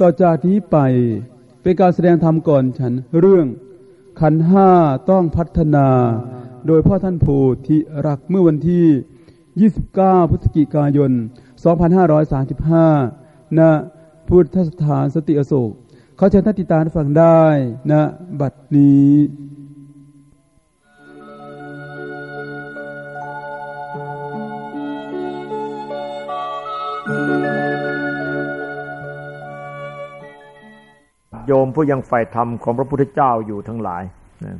ต่อจากนี้ไปเป็นการแสดงธรรมก่อนฉันเรื่อง ขันห้าต้องพัฒนา โดยพ่อท่านโพธิรักเมื่อวันที่ 29 พฤศจิกายน 2535 ณ พุทธสถานสติอโศกเขาเชิญท่านติตามฟังได้ณนะบัดนี้ โยมผู้ยังใฝ่ธรรมของพระพุทธเจ้าอยู่ทั้งหลายนะ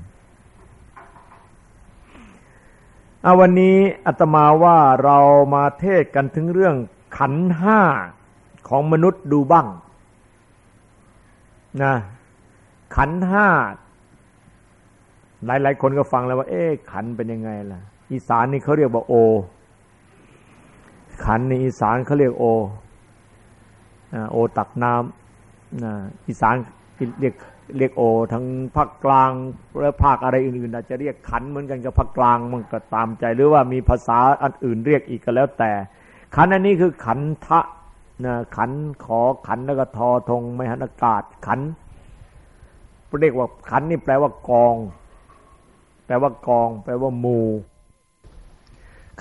อาวันนี้อาตมาว่าเรามาเทศกันถึงเรื่องขันห้าของมนุษย์ดูบ้างนะขันห้าหลาย ๆ คนก็ฟังแล้วว่า เอ๊ะขันเป็นยังไงล่ะ อีสานนี่เขาเรียกว่าโอ ขันในอีสานเขาเรียกโอโอตักน้ำ อีสานเรียกเรียกโอทั้งภาคกลางและภาคอะไรอื่นๆอาจจะเรียกขันเหมือนกันกับภาคกลางมันก็ตามใจหรือว่ามีภาษาอันอื่นเรียกอีกก็แล้วแต่ ขันอันนี้คือขันทะนะขันขอขันแล้วก็ทอทงไม่หันอากาศขันเรียกว่าขันนี่แปลว่ากอง แปลว่ากอง แปลว่ามู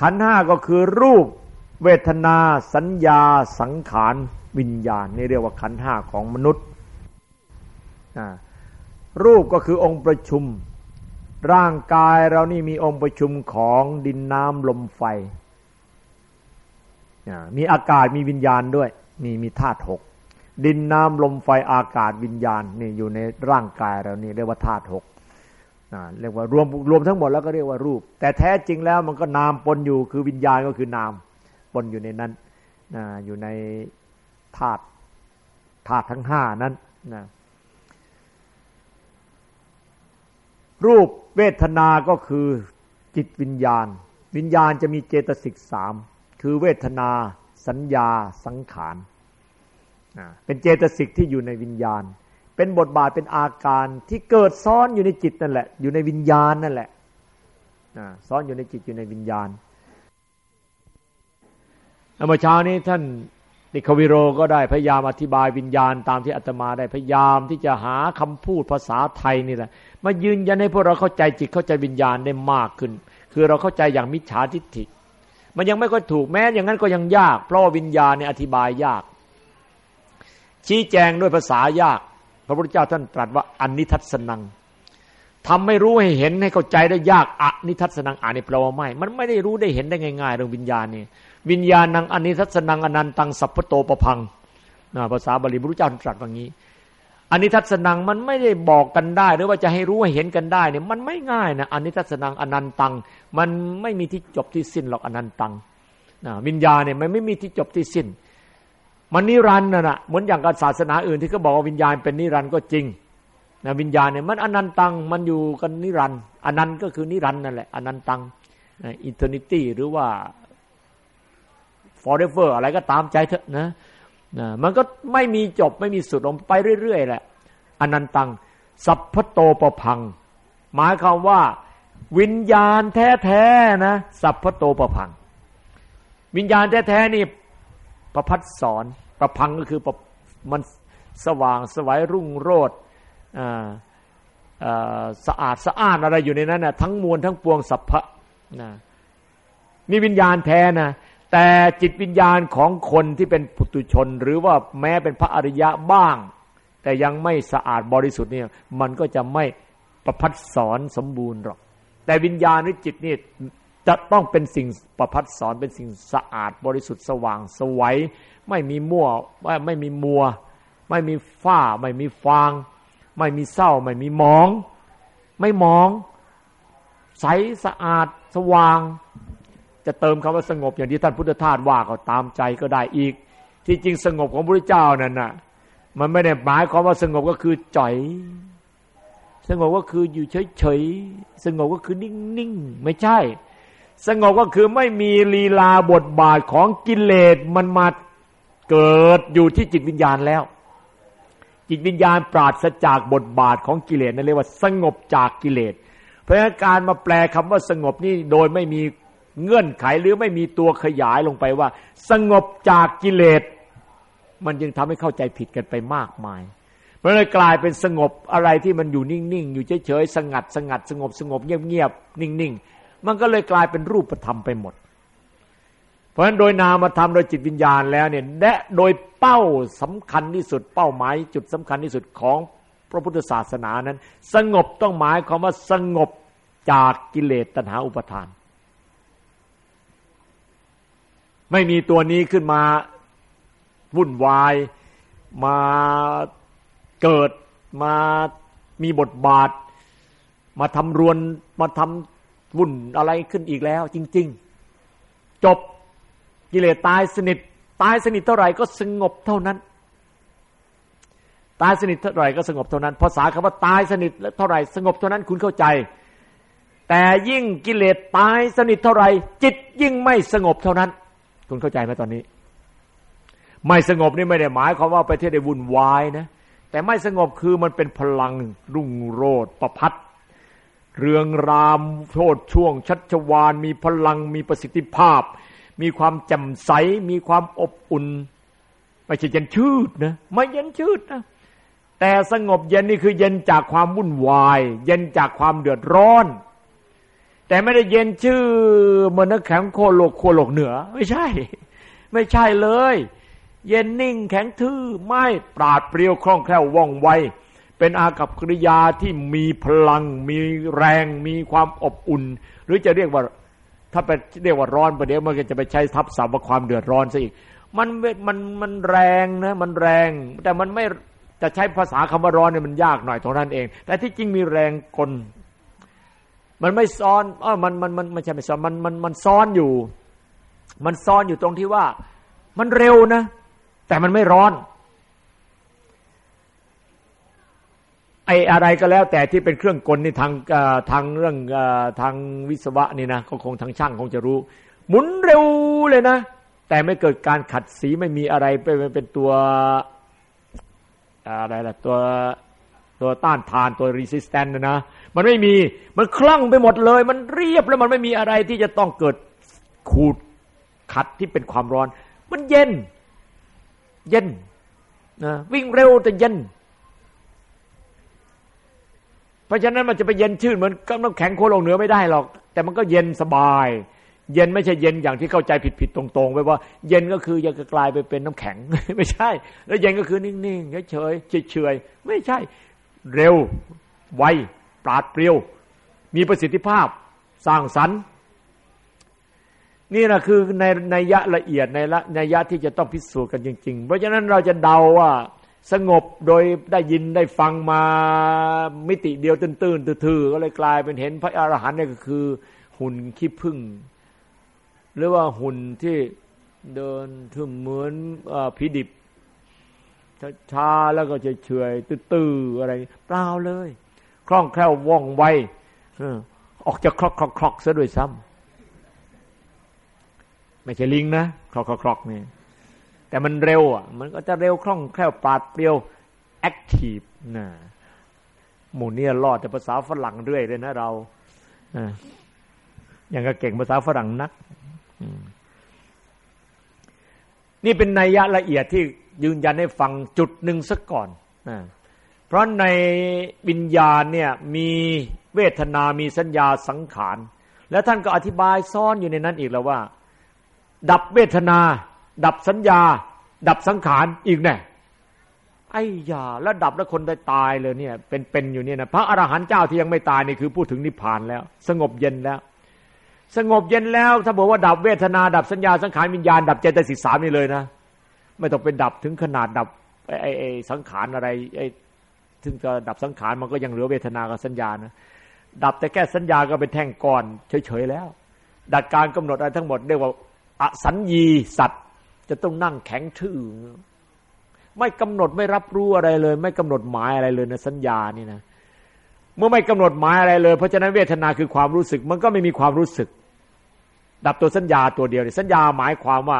ขันห้าก็คือรูป เวทนา สัญญาสังขาร วิญญาณนี่เรียกว่าขันห้าของมนุษย์ รูปก็คือองค์ประชุม ร่างกายเรานี่มีองค์ประชุมของดินน้ำลมไฟ มีอากาศมีวิญญาณด้วยมีมีธาตุหกดินน้ำลมไฟอากาศวิญญาณนี่อยู่ในร่างกายเรานี่เรียกว่าธาตุหกเรียกว่ารวมรวมทั้งหมดแล้วก็เรียกว่ารูป แต่แท้จริงแล้วมันก็นามปนอยู่คือวิญญาณก็คือนามปนอยู่ในนั้นอยู่ใน ธาตุธาตุทั้งห้านั้นนะรูปเวทนาก็คือจิตวิญญาณ วิญญาณจะมีเจตสิกสามคือเวทนา สัญญา สังขารเป็นเจตสิกที่อยู่ในวิญญาณ เป็นบทบาทเป็นอาการที่เกิดซ้อนอยู่ในจิตนั่นแหละ อยู่ในวิญญาณนั่นแหละซ้อนอยู่ในจิตอยู่ในวิญญาณเมื่อเช้านี้ท่าน นิควิโรก็ได้พยายามอธิบายวิญญาณตามที่อาตมาได้พยายามที่จะหาคำพูดภาษาไทยนี่แหละมายืนยันให้พวกเราเข้าใจจิตเข้าใจวิญญาณได้มากขึ้น คือเราเข้าใจอย่างมิจฉาทิฏฐิ มันยังไม่ค่อยถูกแม้อย่างนั้นก็ยังยาก เพราะว่าวิญญาณเนี่ยอธิบายยาก ชี้แจงด้วยภาษายาก พระพุทธเจ้าท่านตรัสว่าอันนิทัศนังทำไม่รู้ให้เห็นให้เข้าใจได้ยากอนิทัศนังอ่านในแปลว่าไม่ มันไม่ได้รู้ได้เห็นได้ง่าย ๆ เรื่องวิญญาณนี่ วิญญาณนังอนิทัศนังอนันตังสัพพโตปพังภาษาบาลีพระพุทธเจ้าตรัสว่างี้อนนี้ทัศนังมันไม่ได้บอกกันได้ หรือว่าจะให้รู้ให้เห็นกันได้เนี่ยมันไม่ง่ายนะอนนี้ทัศนังอนันตัง มันไม่มีที่จบที่สิ้นหรอกอนันตังนะวิญญาณเนี่ยมันไม่มีที่จบที่สิ้น มันนิรันดร์นะเหมือนอย่างกับศาสนาอื่นที่เขาบอกว่าวิญญาณเป็นนิรันดร์ก็จริงนะวิญญาณเนี่ยมันอนันตังมันอยู่กันนิรันดร์อนันต์ก็คือนิรันดร์นั่นแหละอนันตัง eternity หรือว่า forever อะไรก็ตามใจเถอะนะนะมันก็ไม่มีจบไม่มีสุดลงไปเรื่อยๆแหละอนันตัง สัพพโตปภัง หมายความว่า วิญญาณแท้ๆนะสัพพโตปภัง วิญญาณแท้ๆนี่ประภัสสรประพังก็คือมันสว่างสวัยรุ่งโรดสะอาดสะอ้านอะไรอยู่ในนั้นนะทั้งมวลทั้งปวงสัพพะนะมีวิญญาณแท้นะ แต่จิตวิญญาณของคนที่เป็นปุตุชน หรือว่าแม้เป็นพระอริยะบ้าง แต่ยังไม่สะอาดบริสุทธิ์เนี่ยมันก็จะไม่ประพัดสอนสมบูรณ์หรอก แต่วิญญาณหรือจิตนี่จะต้องเป็นสิ่งประพัดสอนเป็นสิ่งสะอาดบริสุทธิ์สว่างสวัยไม่มีมั่วไม่มีมัว ไม่มีฝ้า ไม่มีฟาง ไม่มีเศร้า ไม่มีมอง ไม่มอง ใสสะอาดสว่าง จะเติมคำว่าสงบอย่างที่ท่านพุทธทาสว่าก็ตามใจก็ได้อีก ที่จริงสงบของพระเจ้านั่นน่ะ มันไม่ได้หมายความว่าสงบก็คือจ่อย สงบก็คืออยู่เฉยๆสงบก็คือนิ่งๆไม่ใช่ สงบก็คือไม่มีลีลาบทบาทของกิเลสมันมาเกิดอยู่ที่จิตวิญญาณแล้ว จิตวิญญาณปราศจากบทบาทของกิเลสนั่นเรียกว่า สงบจากกิเลส เพราะการมาแปลคำว่าสงบนี่โดยไม่มี เงื่อนไขหรือไม่มีตัวขยายลงไปว่า สงบจากกิเลส มันยังทำให้เข้าใจผิดกันไปมากมายมันเลยกลายเป็นสงบอะไรที่มันอยู่นิ่งๆ อยู่เฉยๆ สงัดสงัดสงบสงบเงียบๆ นิ่งๆ มันก็เลยกลายเป็นรูปธรรมไปหมด เพราะฉะนั้นโดยนามธรรมโดยจิตวิญญาณแล้วเนี่ยและโดยเป้าสำคัญที่สุดเป้าหมายจุดสำคัญที่สุดของพระพุทธศาสนานั้น สงบต้องหมายความว่าสงบจากกิเลสตัณหาอุปทาน ไม่มีตัวนี้ขึ้นมาวุ่นวายมาเกิดมามีบทบาท มาทำรวนมาทำวุ่นอะไรขึ้นอีกแล้ว จริง ๆ จบกิเลสตายสนิท ตายสนิทเท่าไหร่ก็สงบเท่านั้น ตายสนิทเท่าไหร่ก็สงบเท่านั้นภาษาคำว่าตายสนิทเท่าไหร่สงบเท่านั้นคุณเข้าใจ แต่ยิ่งกิเลสตายสนิทเท่าไหร่จิตยิ่งไม่สงบเท่านั้น คุณเข้าใจไหมตอนนี้ ไม่สงบนี่ไม่ได้หมายความว่าประเทศได้วุ่นวายนะแต่ไม่สงบคือมันเป็นพลังรุ่งโรดประพัดเรืองรามโทษช่วง ชัชวานมีพลังมีประสิทธิภาพ มีความแจ่มใส มีความอบอุ่นไม่ใช่เย็นชืดนะไม่เย็นชืดนะแต่สงบเย็นนี่คือเย็นจากความวุ่นวาย เย็นจากความเดือดร้อน แต่ไม่ได้เย็นชื่อเหมือนน้ำแข็งโคโลกโคโลกเหนือ ไม่ใช่ ไม่ใช่เลย เย็นนิ่งแข็งทื่อไม่ปราดเปรียวคล่องแคล่วว่องไว เป็นอากับกิริยาที่มีพลัง มีแรง มีความอบอุ่น หรือจะเรียกว่า ถ้าไปเรียกว่าร้อนประเดี๋ยวมันก็จะไปใช้ทับศัพท์ว่าความเดือดร้อนซะอีกมันมันมันแรงนะมันแรง แต่มันไม่จะใช้ภาษาคำว่าร้อนเนี่ยมันยากหน่อยตรงนั้นเอง แต่ที่จริงมีแรงกล มันไม่ซ้อนอ๋อมันมันมันไม่ใช่ไม่ซ้อนมันมันมันซ้อนอยู่ มันซ้อนอยู่ตรงที่ว่า มันเร็วนะ แต่มันไม่ร้อน ไอ้อะไรก็แล้ว แต่ที่เป็นเครื่องกลนี่ทางทางเรื่องทางวิศวะนี่นะก็คงทางช่างคงจะรู้ หมุนเร็วเลยนะ แต่ไม่เกิดการขัดสีไม่มีอะไรเป็นเป็นตัวอะไรล่ะตัวตัวต้านทานตัวรีสิสแตนต์นะ มันไม่มีมันคลั่งไปหมดเลย มันเรียบแล้วมันไม่มีอะไรที่จะต้องเกิดขูดขัดที่เป็นความร้อน มันเย็น เย็นนะวิ่งเร็วแต่เย็น เพราะฉะนั้นมันจะไปเย็นชื่นเหมือนกับน้ำแข็งโคลงเหนือไม่ได้หรอก แต่มันก็เย็นสบาย เย็นไม่ใช่เย็นอย่างที่เข้าใจผิดๆตรงๆไปว่า เย็นก็คือยังกลายไปเป็นน้ำแข็ง ไม่ใช่ แล้วเย็นก็คือนิ่งๆเฉยๆเฉยๆไม่ใช่ เร็วไว ปราดเปรียว มีประสิทธิภาพสร้างสรรค์นี่นะคือในในยะละเอียดในละในยะที่จะต้องพิสูจน์กันจริง ๆ เพราะฉะนั้นเราจะเดาว่าสงบโดยได้ยินได้ฟังมามิติเดียวตื้นๆทื่อๆก็เลยกลายเป็นเห็นพระอรหันต์นี่ก็คือ หุ่นขี้พึ่งหรือว่าหุ่นที่เดินถึงเหมือนผีดิบช้าๆแล้วก็จะเฉยตื้อๆอะไรเปล่าเลย คล่องแคล่วว่องไวออกจะคลอกคลอกคลอกซะด้วยซ้ำไม่ใช่ลิงนะคลอกคลอกนี่แต่มันเร็วอะ มันก็จะเร็วคล่องแคล่วปาดเปรียวแอคทีฟนะหมู่เนี่ยรอดแต่ภาษาฝรั่งเรื่อยเลยนะเราอย่างก็เก่งภาษาฝรั่งนักนี่เป็นนัยยะละเอียดที่ยืนยันให้ฟังจุดหนึ่งสักก่อน เพราะในวิญญาณเนี่ยมีเวทนามีสัญญาสังขาร แล้วท่านก็อธิบายซ้อนอยู่ในนั้นอีกแล้วว่า ดับเวทนา ดับสัญญา ดับสังขารอีกแน่ไอ้ยาแล้วดับแล้วคนได้ตายเลยเนี่ย เป็นเป็นอยู่เนี่ยนะพระอรหันต์เจ้าที่ยังไม่ตายนี่คือพูดถึงนิพพานแล้ว สงบเย็นแล้ว สงบเย็นแล้ว ถ้าบอกว่าดับเวทนา ดับสัญญาสังขารวิญญาณ ดับเจตสิกสามนี่เลยนะ ไม่ต้องเป็นดับถึงขนาดดับไอ้ไอ้สังขารอะไรไอ้ ถึงจะดับสังขารมันก็ยังเหลือเวทนากับสัญญานะดับแต่แค่สัญญาก็เป็นแท่งก้อนเฉยๆแล้ว ดัดการกำหนดอะไรทั้งหมดเรียกว่าอสัญญีสัตว์จะต้องนั่งแข็งทื่อไม่กำหนดไม่รับรู้อะไรเลย ไม่กำหนดหมายอะไรเลยนะสัญญานี่นะเมื่อไม่กำหนดหมายอะไรเลยเพราะฉะนั้นเวทนาคือความรู้สึก มันก็ไม่มีความรู้สึก ดับตัวสัญญาตัวเดียวเนี่ยสัญญาหมายความว่า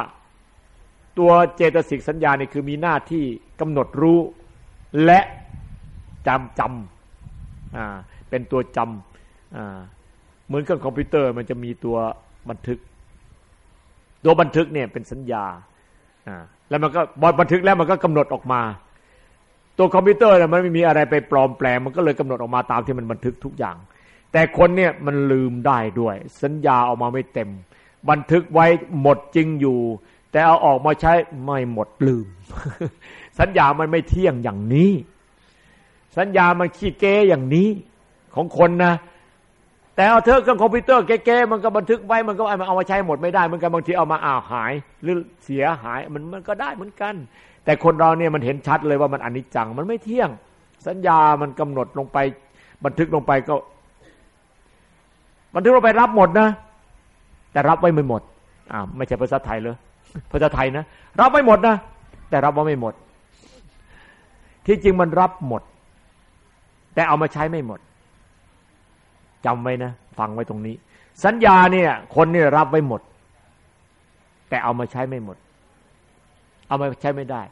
ตัวเจตสิกสัญญานี่คือมีหน้าที่กำหนดรู้ และ จำจำอ่าเป็นตัวจำอ่าเหมือนเครื่องคอมพิวเตอร์มันจะมีตัวบันทึก ตัวบันทึกเนี่ยเป็นสัญญาอ่าแล้วมันก็บอบันทึกแล้วมันก็กำหนดออกมา ตัวคอมพิวเตอร์เนี่ยมันไม่มีอะไรไปปลอมแปลง มันก็เลยกำหนดออกมาตามที่มันบันทึกทุกอย่าง แต่คนเนี่ยมันลืมได้ด้วย สัญญาออกมาไม่เต็ม บันทึกไว้หมดจริงอยู่ แต่เอาออกมาใช้ไม่หมดลืม สัญญามันไม่เที่ยงอย่างนี้ สัญญามันขี้เก้อย่างนี้ของคนนะ แต่เอาเถอเครื่องคอมพิวเตอร์เก๊ๆมันก็บันทึกไว้มันก็เอามาใช้หมดไม่ได้เหมือนกันบางทีเอามาอ้าวหาย หรือเสียหายมันมันก็ได้เหมือนกัน แต่คนเราเนี่ยมันเห็นชัดเลยว่ามันอนิจจังมันไม่เที่ยง สัญญามันกำหนดลงไป บันทึกลงไปก็ บันทึกลงไปรับหมดนะ แต่รับไว้ไม่หมดอ่าไม่ใช่ภาษาไทยเลยภาษาไทยนะรับไว้หมดนะแต่รับว่าไม่หมด ที่จริงมันรับหมด แต่เอามาใช้ไม่หมดจำไว้นะฟังไว้ตรงนี้ สัญญาเนี่ย คนนี่รับไว้หมด แต่เอามาใช้ไม่หมด เอามาใช้ไม่ได้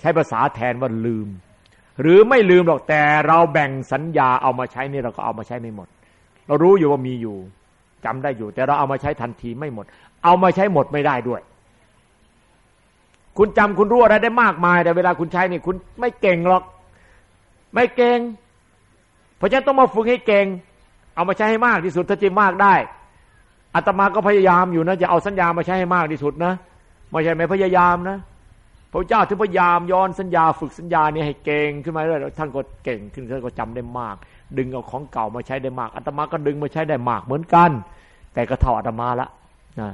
ใช้ภาษาแทนว่าลืม หรือไม่ลืมหรอกแต่เราแบ่งสัญญาเอามาใช้นี่เราก็เอามาใช้ไม่หมด เรารู้อยู่ว่ามีอยู่จำได้อยู่ แต่เราเอามาใช้ทันทีไม่หมด เอามาใช้หมดไม่ได้ด้วย คุณจำคุณรู้อะไรได้มากมาย แต่เวลาคุณใช้นี่คุณไม่เก่งหรอก ไม่เก่ง เพราะฉะนั้นต้องมาฝึกให้เก่ง เอามาใช้ให้มากที่สุดถ้าจะมากได้อาตมาก็พยายามอยู่นะจะเอาสัญญามาใช้ให้มากที่สุดนะไม่ใช่ไม่พยายามนะพระเจ้าถึงพยายามย้อนสัญญาฝึกสัญญานี่ให้เก่งขึ้นมาเรื่อยท่านก็เก่งขึ้นท่านก็จำได้มาก ดึงเอาของเก่ามาใช้ได้มากอาตมาก็ดึงมาใช้ได้มากเหมือนกัน แต่ก็เท่าอาตมาละนะ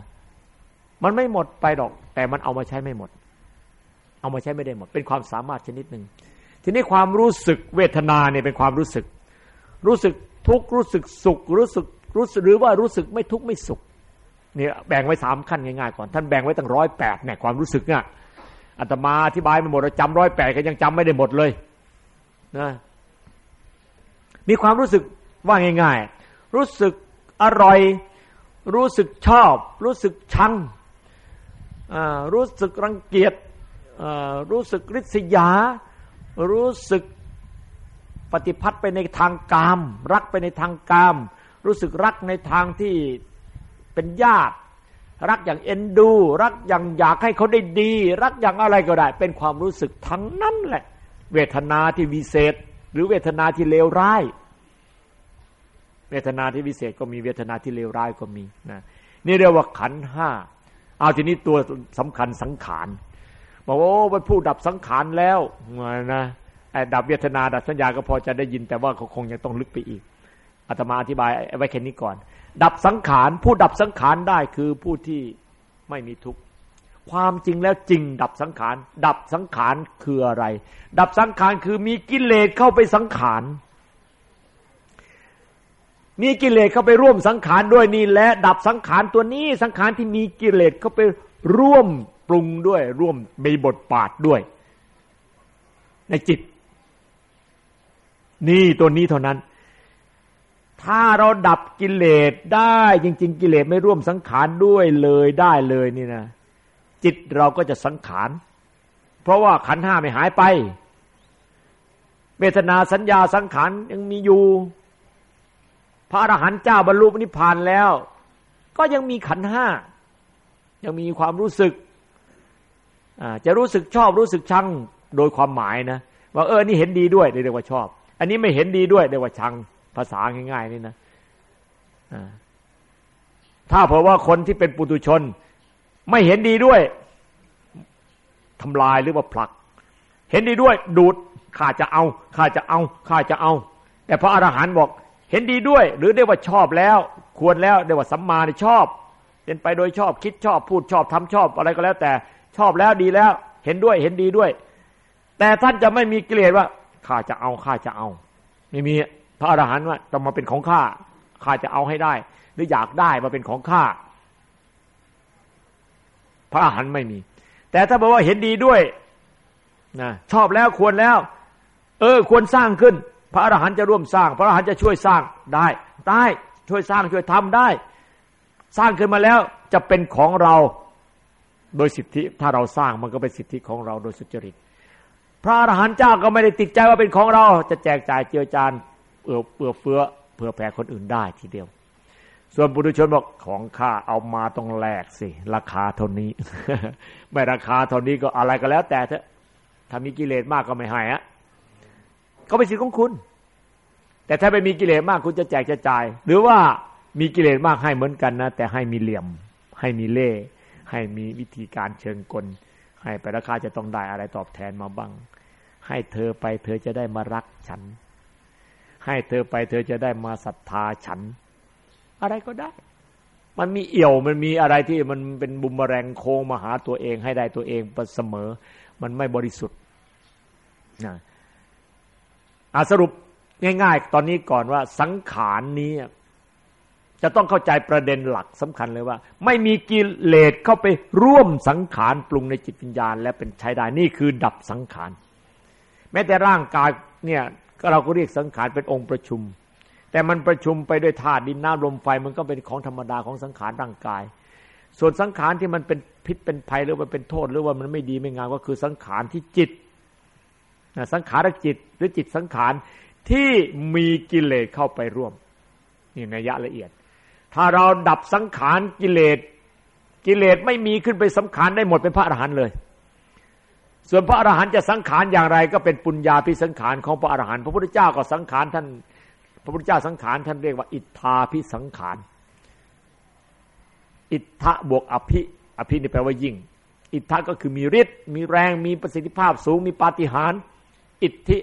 มันไม่หมดไปหรอก แต่มันเอามาใช้ไม่หมด เอามาใช้ไม่ได้หมด เป็นความสามารถชนิดหนึ่งทีนี้ความรู้สึกเวทนาเนี่ยเป็นความรู้สึก รู้สึกทุกข์รู้สึกสุขรู้สึกรู้สึกหรือว่ารู้สึกไม่ทุกข์ไม่สุขเนี่ยแบ่งไว้สามขั้นง่ายๆก่อนท่านแบ่งไว้ตั้งร้อยแปดเนี่ยความรู้สึกเนี่ยอาตมาอธิบายมาหมดเราจำร้อยแปดก็ยังจำไม่ได้หมดเลยนะมีความรู้สึกว่าง่าย ๆ รู้สึกอร่อย รู้สึกชอบ รู้สึกชังรู้สึกรังเกียจรู้สึกริษยา รู้สึก ปฏิพัติไปในทางกาม รักไปในทางกาม รู้สึกรักในทางที่เป็นญาติ รักอย่างเอ็นดู รักอย่างอยากให้เขาได้ดี รักอย่างอะไรก็ได้ เป็นความรู้สึกทั้งนั้นแหละ เวทนาที่วิเศษ หรือเวทนาที่เลวร้าย เวทนาที่วิเศษก็มีเวทนาที่เลวร้ายก็มีนะนี่เรียกว่าขันห้าเอาทีนี้ตัวสำคัญสังขารบอกว่าโอ้มันผู้ดับสังขารแล้วนะ ดับเวทนาดับสัญญาก็พอจะได้ยินแต่ว่าเขาคงยังต้องลึกไปอีกอาตมาอธิบายไว้แค่นี้ก่อน ดับสังขารผู้ดับสังขารได้คือผู้ที่ไม่มีทุกข์ความจริงแล้วจริง ดับสังขาร ดับสังขารคืออะไร ดับสังขารคือมีกิเลสเข้าไปสังขารมีกิเลสเข้าไปร่วมสังขารด้วยนี่และดับสังขารตัวนี้สังขารที่มีกิเลสเข้าไปร่วมปรุงด้วย ร่วมมีบทบาทด้วย ในจิต นี่ตัวนี้เท่านั้น ถ้าเราดับกิเลสได้จริง ๆ กิเลสไม่ร่วมสังขารด้วยเลยได้เลยนี่นะจิตเราก็จะสังขาร เพราะว่าขันห้าไม่หายไปเวทนาสัญญาสังขารยังมีอยู่ พระอรหันต์เจ้าบรรลุนิพพานแล้ว ก็ยังมีขันห้ายังมีความรู้สึกจะรู้สึกชอบรู้สึกชังโดยความหมายนะว่าเออนี่เห็นดีด้วยเรียกว่าชอบ อันนี้ไม่เห็นดีด้วยเรียกว่าชังภาษาง่ายๆนี่นะถ้าเพราะว่าคนที่เป็นปุตุชน ไม่เห็นดีด้วยทำลายหรือว่าผลัก เห็นดีด้วย ดูดข้าจะเอาข้าจะเอาข้าจะเอา แต่พระอรหันต์บอก เห็นดีด้วย หรือเรียกว่าชอบแล้ว ควรแล้วเรียกว่าสัมมาในชอบ เป็นไปโดยชอบคิดชอบพูดชอบทำชอบอะไรก็แล้ว แต่ชอบแล้วดีแล้ว เห็นด้วยเห็นดีด้วย แต่ท่านจะไม่มีเกลียดว่า ข้าจะเอาข้าจะเอา ไม่มีพระอรหันต์ว่าต้องมาเป็นของข้าข้าจะเอาให้ได้ หรืออยากได้มาเป็นของข้าพระอรหันต์ไม่มี แต่ถ้าบอกว่าเห็นดีด้วยนะชอบแล้วควรแล้ว เออ ควรสร้างขึ้น พระอรหันต์จะร่วมสร้าง พระอรหันต์จะช่วยสร้างได้ได้ช่วยสร้างช่วยทำได้ สร้างขึ้นมาแล้วจะเป็นของเราโดยสิทธิ ถ้าเราสร้างมันก็เป็นสิทธิของเราโดยสุจริต พระอรหันต์เจ้าก็ไม่ได้ติดใจว่าเป็นของเรา จะแจกจ่ายเจือจานเอื้อเปื้อเฟื้อเผื่อแผ่คนอื่นได้ทีเดียว ส่วนปุถุชนบอกของข้าเอามาต้องแลกสิ ราคาเท่านี้ ไม่ราคาเท่านี้ก็อะไรก็แล้ว แต่เถอะถ้ามีกิเลสมากก็ไม่ให้อะก็เป็นสิทธิ์ของคุณ แต่ถ้าไม่มีกิเลสมากคุณจะแจกจะจ่าย หรือว่ามีกิเลสมากให้เหมือนกันนะ แต่ให้มีเหลี่ยม ให้มีเล่ให้มีวิธีการเชิงกล ให้ไปราคาจะต้องได้อะไรตอบแทนมาบ้าง ให้เธอไปเธอจะได้มารักฉัน ให้เธอไปเธอจะได้มาศรัทธาฉัน อะไรก็ได้ มันมีเอี่ยวมันมีอะไรที่มันเป็นบุมแรงโค้งมาหาตัวเอง ให้ได้ตัวเองเสมอ มันไม่บริสุทธิ์นะอาสรุปง่ายๆ ตอนนี้ก่อนว่าสังขารนี้ จะต้องเข้าใจประเด็นหลักสำคัญเลยว่า ไม่มีกิเลสเข้าไปร่วมสังขารปรุงในจิตวิญญาณ และเป็นใช้ได้นี่คือดับสังขาร แม้แต่ร่างกายเนี่ยก็เราก็เรียกสังขารเป็นองค์ประชุม แต่มันประชุมไปด้วยธาตุดินน้ำลมไฟมันก็เป็นของธรรมดาของสังขารร่างกาย ส่วนสังขารที่มันเป็นพิษเป็นภัยหรือว่าเป็นโทษหรือว่ามันไม่ดีไม่งามก็คือสังขารที่จิตสังขารจิตหรือจิตสังขารที่มีกิเลสเข้าไปร่วมนี่นัยยะละเอียด ถ้าเราดับสังขารกิเลสกิเลสไม่มีขึ้นไปสังขารได้หมดเป็นพระอรหันต์เลย ส่วนพระอรหันต์จะสังขารอย่างไร ก็เป็นปุญญาพิสังขารของพระอรหันต์พระพุทธเจ้าก็สังขารท่าน พระพุทธเจ้าสังขารท่านเรียกว่า อิทธาพิสังขาร อิทธะบวกอภิอภินี่แปลว่ายิ่ง อิทธะก็คือมีฤทธิ์มีแรงมีประสิทธิภาพสูงมีปาฏิหาริย์อิทธิ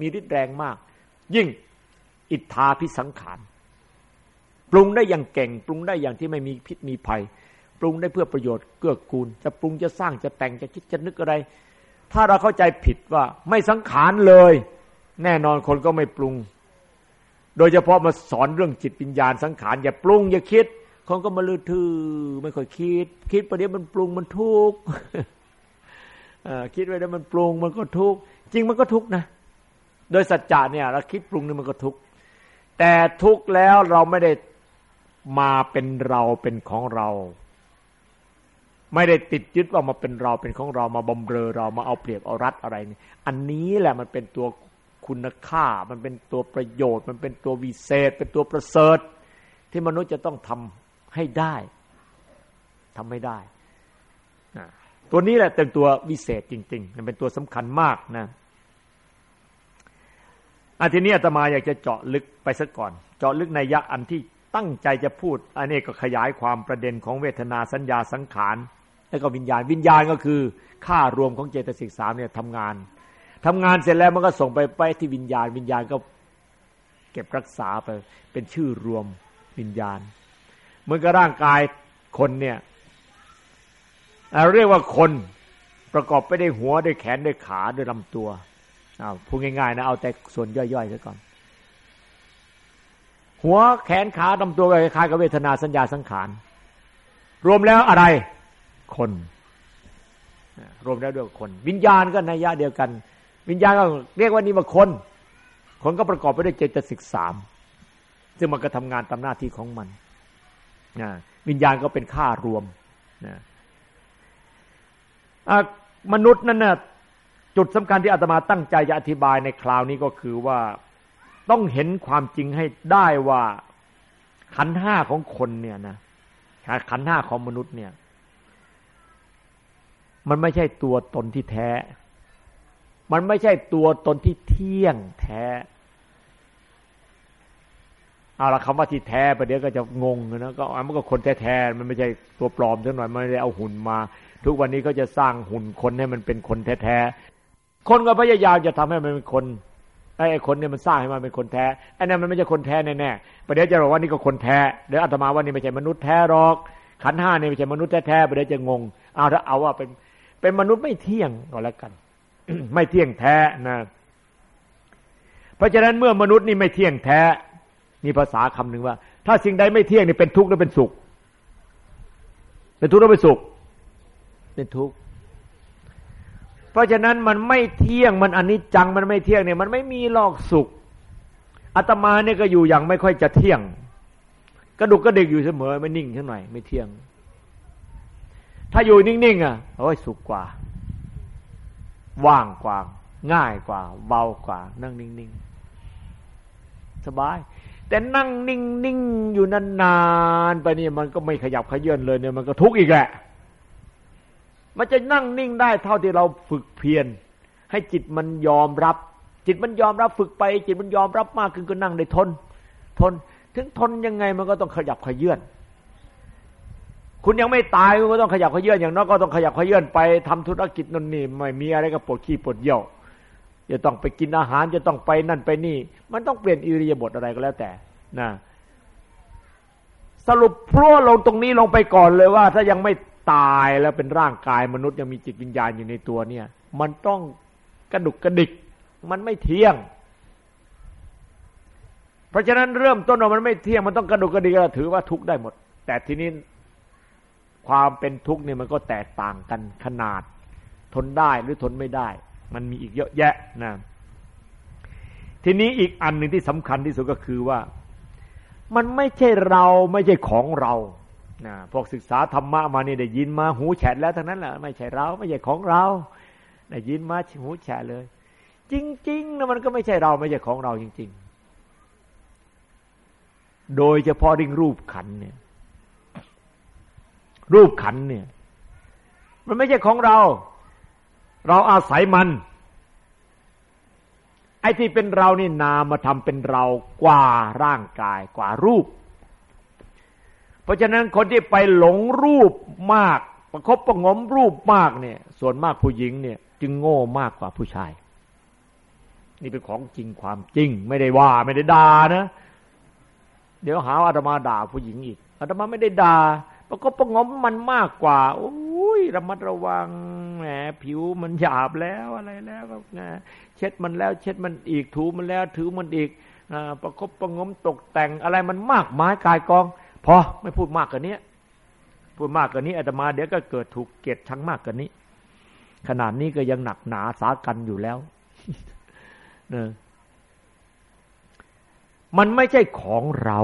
มีฤทธิ์แรงมาก ยิ่งอิทธาพิสังขารปรุงได้อย่างเก่ง ปรุงได้อย่างที่ไม่มีพิษมีภัย ปรุงได้เพื่อประโยชน์เกื้อกูล จะปรุงจะสร้างจะแต่งจะคิดจะนึกอะไร ถ้าเราเข้าใจผิดว่าไม่สังขารเลย แน่นอนคนก็ไม่ปรุง โดยเฉพาะมาสอนเรื่องจิตวิญญาณสังขารอย่าปรุงอย่าคิดคนก็มาลือทือไม่ค่อยคิด คิดประเดี๋ยวมันปรุงมันทุกข์คิดไว้แล้วมันปรุงมันก็ทุกข์จริงมันก็ทุกข์นะ โดยสัจจะเนี่ยเราคิดปรุงนี่มันก็ทุกข์แต่ทุกข์แล้วเราไม่ได้มาเป็นเราเป็นของเรา ไม่ได้ติดยึดว่ามาเป็นเราเป็นของเรามาบำเรอเรามาเอาเปรียบเอารัดอะไรนี่อันนี้แหละมันเป็นตัวคุณค่า มันเป็นตัวประโยชน์ มันเป็นตัววิเศษ เป็นตัวประเสริฐ ที่มนุษย์จะต้องทำให้ได้ทำให้ได้ ตัวนี้แหละเป็นตัววิเศษจริง ๆ มันเป็นตัวสำคัญมากนะอันทีนี้อาตมาอยากจะเจาะลึกไปสักก่อน เจาะลึกในยักษ์อันที่ตั้งใจจะพูด อันนี้ก็ขยายความประเด็นของเวทนาสัญญาสังขาร แล้วก็วิญญาณ วิญญาณก็คือค่ารวมของเจตสิกสามเนี่ยทำงานทำงานเสร็จแล้วมันก็ส่งไปไปที่วิญญาณ วิญญาณก็เก็บรักษาไปเป็นชื่อรวมวิญญาณเหมือนกับร่างกายคนเนี่ยเราเรียกว่าคนประกอบไปได้วยหัวด้วยแขนด้วยขาด้วยลำตัวอาพูดง่ายๆนะเอาแต่ส่วนย่อยๆซะก่อน หัวแขนขาลำตัวคล้ายกับเวทนาสัญญาสังขาร รวมแล้วอะไร คนรวมแล้วด้วยคน วิญญาณก็ในยะเดียวกัน วิญญาณก็เรียกว่านี่ว่าคน คนก็ประกอบไปด้วยเจตสิกสามซึ่งมันก็ทำงานตามหน้าที่ของมันวิญญาณก็เป็นค่ารวมนะมนุษย์นั้นนะ่ะจุดสำคัญที่อาตมาตั้งใจจะอธิบายในคราวนี้ก็คือว่าต้องเห็นความจริงให้ได้ว่าขันห้าของคนเนี่ยนะขันห้าของมนุษย์เนี่ย มันไม่ใช่ตัวตนที่แท้ มันไม่ใช่ตัวตนที่เที่ยงแท้ เอาละคำว่าที่แท้ประเดี๋ยวก็จะงงนะก็มันก็คนแท้ๆมันไม่ใช่ตัวปลอมสักหน่อยมันไม่ได้เอาหุ่นมา ทุกวันนี้เขาจะสร้างหุ่นคนให้มันเป็นคนแท้คนก็พยายามจะทำให้มันเป็นคนไอ้คนเนี่ยมันสร้างให้มันเป็นคนแท้ไอ้นั่นมันไม่ใช่คนแท้แน่ๆประเดี๋ยวจะบอกว่านี่ก็คนแท้เดี๋ยวอาตมาว่านี่ไม่ใช่มนุษย์แท้หรอกขันห้านี่ไม่ใช่มนุษย์แท้ๆประเดี๋ยวจะงงเอาถ้าเอาว่าเป็น เป็นมนุษย์ไม่เที่ยงก็แล้วกัน ไม่เที่ยงแท้นะ เพราะฉะนั้นเมื่อมนุษย์นี่ไม่เที่ยงแท้ มีภาษาคำหนึ่งว่า ถ้าสิ่งใดไม่เที่ยงนี่เป็นทุกข์หรือเป็นสุข เป็นทุกข์หรือเป็นสุข เป็นทุกข์เพราะฉะนั้นมันไม่เที่ยงมันอนิจจังมันไม่เที่ยงเนี่ยมันไม่มีหลอกสุขอาตมาเนี่ยก็อยู่อย่างไม่ค่อยจะเที่ยง กระดุกกระดิกอยู่เสมอไม่นิ่งเท่าไหร่ไม่เที่ยง ถ้าอยู่นิ่งๆอะโอ้ยสุขกว่า ว่างกว่า ง่ายกว่า เบากว่า นั่งนิ่งๆสบาย แต่นั่งนิ่งนิ่งอยู่นานๆไปนี่มันก็ไม่ขยับขยื่นเลยเนี่ยมันก็ทุกข์อีกแหละ มันจะนั่งนิ่งได้เท่าที่เราฝึกเพียรให้จิตมันยอมรับ จิตมันยอมรับฝึกไป จิตมันยอมรับมากขึ้นก็นั่งได้ทน ทน ถึงทนยังไงมันก็ต้องขยับขยื่น คุณยังไม่ตายคุณก็ต้องขยับขยื่นอย่างน้อยก็ต้องขยับขยื่นไปทำธุรกิจนนนี่ไม่มีอะไรก็ปวดขี้ปวดเยี่ยวจะต้องไปกินอาหารจะต้องไปนั่นไปนี่ มันต้องเปลี่ยนอิริยาบถอะไรก็แล้วแต่นะสรุปพรวลงตรงนี้ลงไปก่อนเลยว่า ถ้ายังไม่ตายแล้วเป็นร่างกายมนุษย์ยังมีจิตวิญญาณอยู่ในตัวเนี่ย มันต้องกระดุกกระดิก มันไม่เที่ยง เพราะฉะนั้นเริ่มต้นว่ามันไม่เที่ยงมันต้องกระดุกกระดิกถือว่าทุกได้หมด แต่ทีนี้ ความเป็นทุกข์เนี่ยมันก็แตกต่างกันขนาด ทนได้หรือทนไม่ได้ มันมีอีกเยอะแยะนะทีนี้อีกอันหนึ่งที่สำคัญที่สุดก็คือว่า มันไม่ใช่เราไม่ใช่ของเรานะพวกศึกษาธรรมะมาเนี่ได้ยินมาหูแฉะแล้วทั้งนั้นแหละไม่ใช่เราไม่ใช่ของเราได้ยินมาหูแฉะเลย จริงๆนะมันก็ไม่ใช่เราไม่ใช่ของเราจริง ๆ โดยเฉพาะริ่งรูปขันเนี่ย รูปขันเนี่ย มันไม่ใช่ของเรา เราอาศัยมัน ไอ้ที่เป็นเรานี่นามาทำเป็นเรากว่าร่างกายกว่ารูป เพราะฉะนั้นคนที่ไปหลงรูปมาก ประคบประงมรูปมากเนี่ย ส่วนมากผู้หญิงเนี่ย จึงโง่มากกว่าผู้ชาย นี่เป็นของจริงความจริง ไม่ได้ว่าไม่ได้ด่านะเดี๋ยวหาอาตมาด่าผู้หญิงอีกอาตมาไม่ได้ด่า ประกบประงมมันมากกว่าโอ้ยระมัดระวังแหมผิวมันหยาบแล้วอะไรแล้วก็เช็ดมันแล้ว เช็ดมันอีกถูมันแล้วถือมันอีกประกบประงมตกแต่งอะไรมันมากมายกายกอง พอไม่พูดมากกว่านี้พูดมากกว่านี้อาตมาเดี๋ยวก็เกิดถูกเกลียดชังมากกว่านี้ ขนาดนี้ก็ยังหนักหนาสากันอยู่แล้วเนมันไม่ใช่ของเรา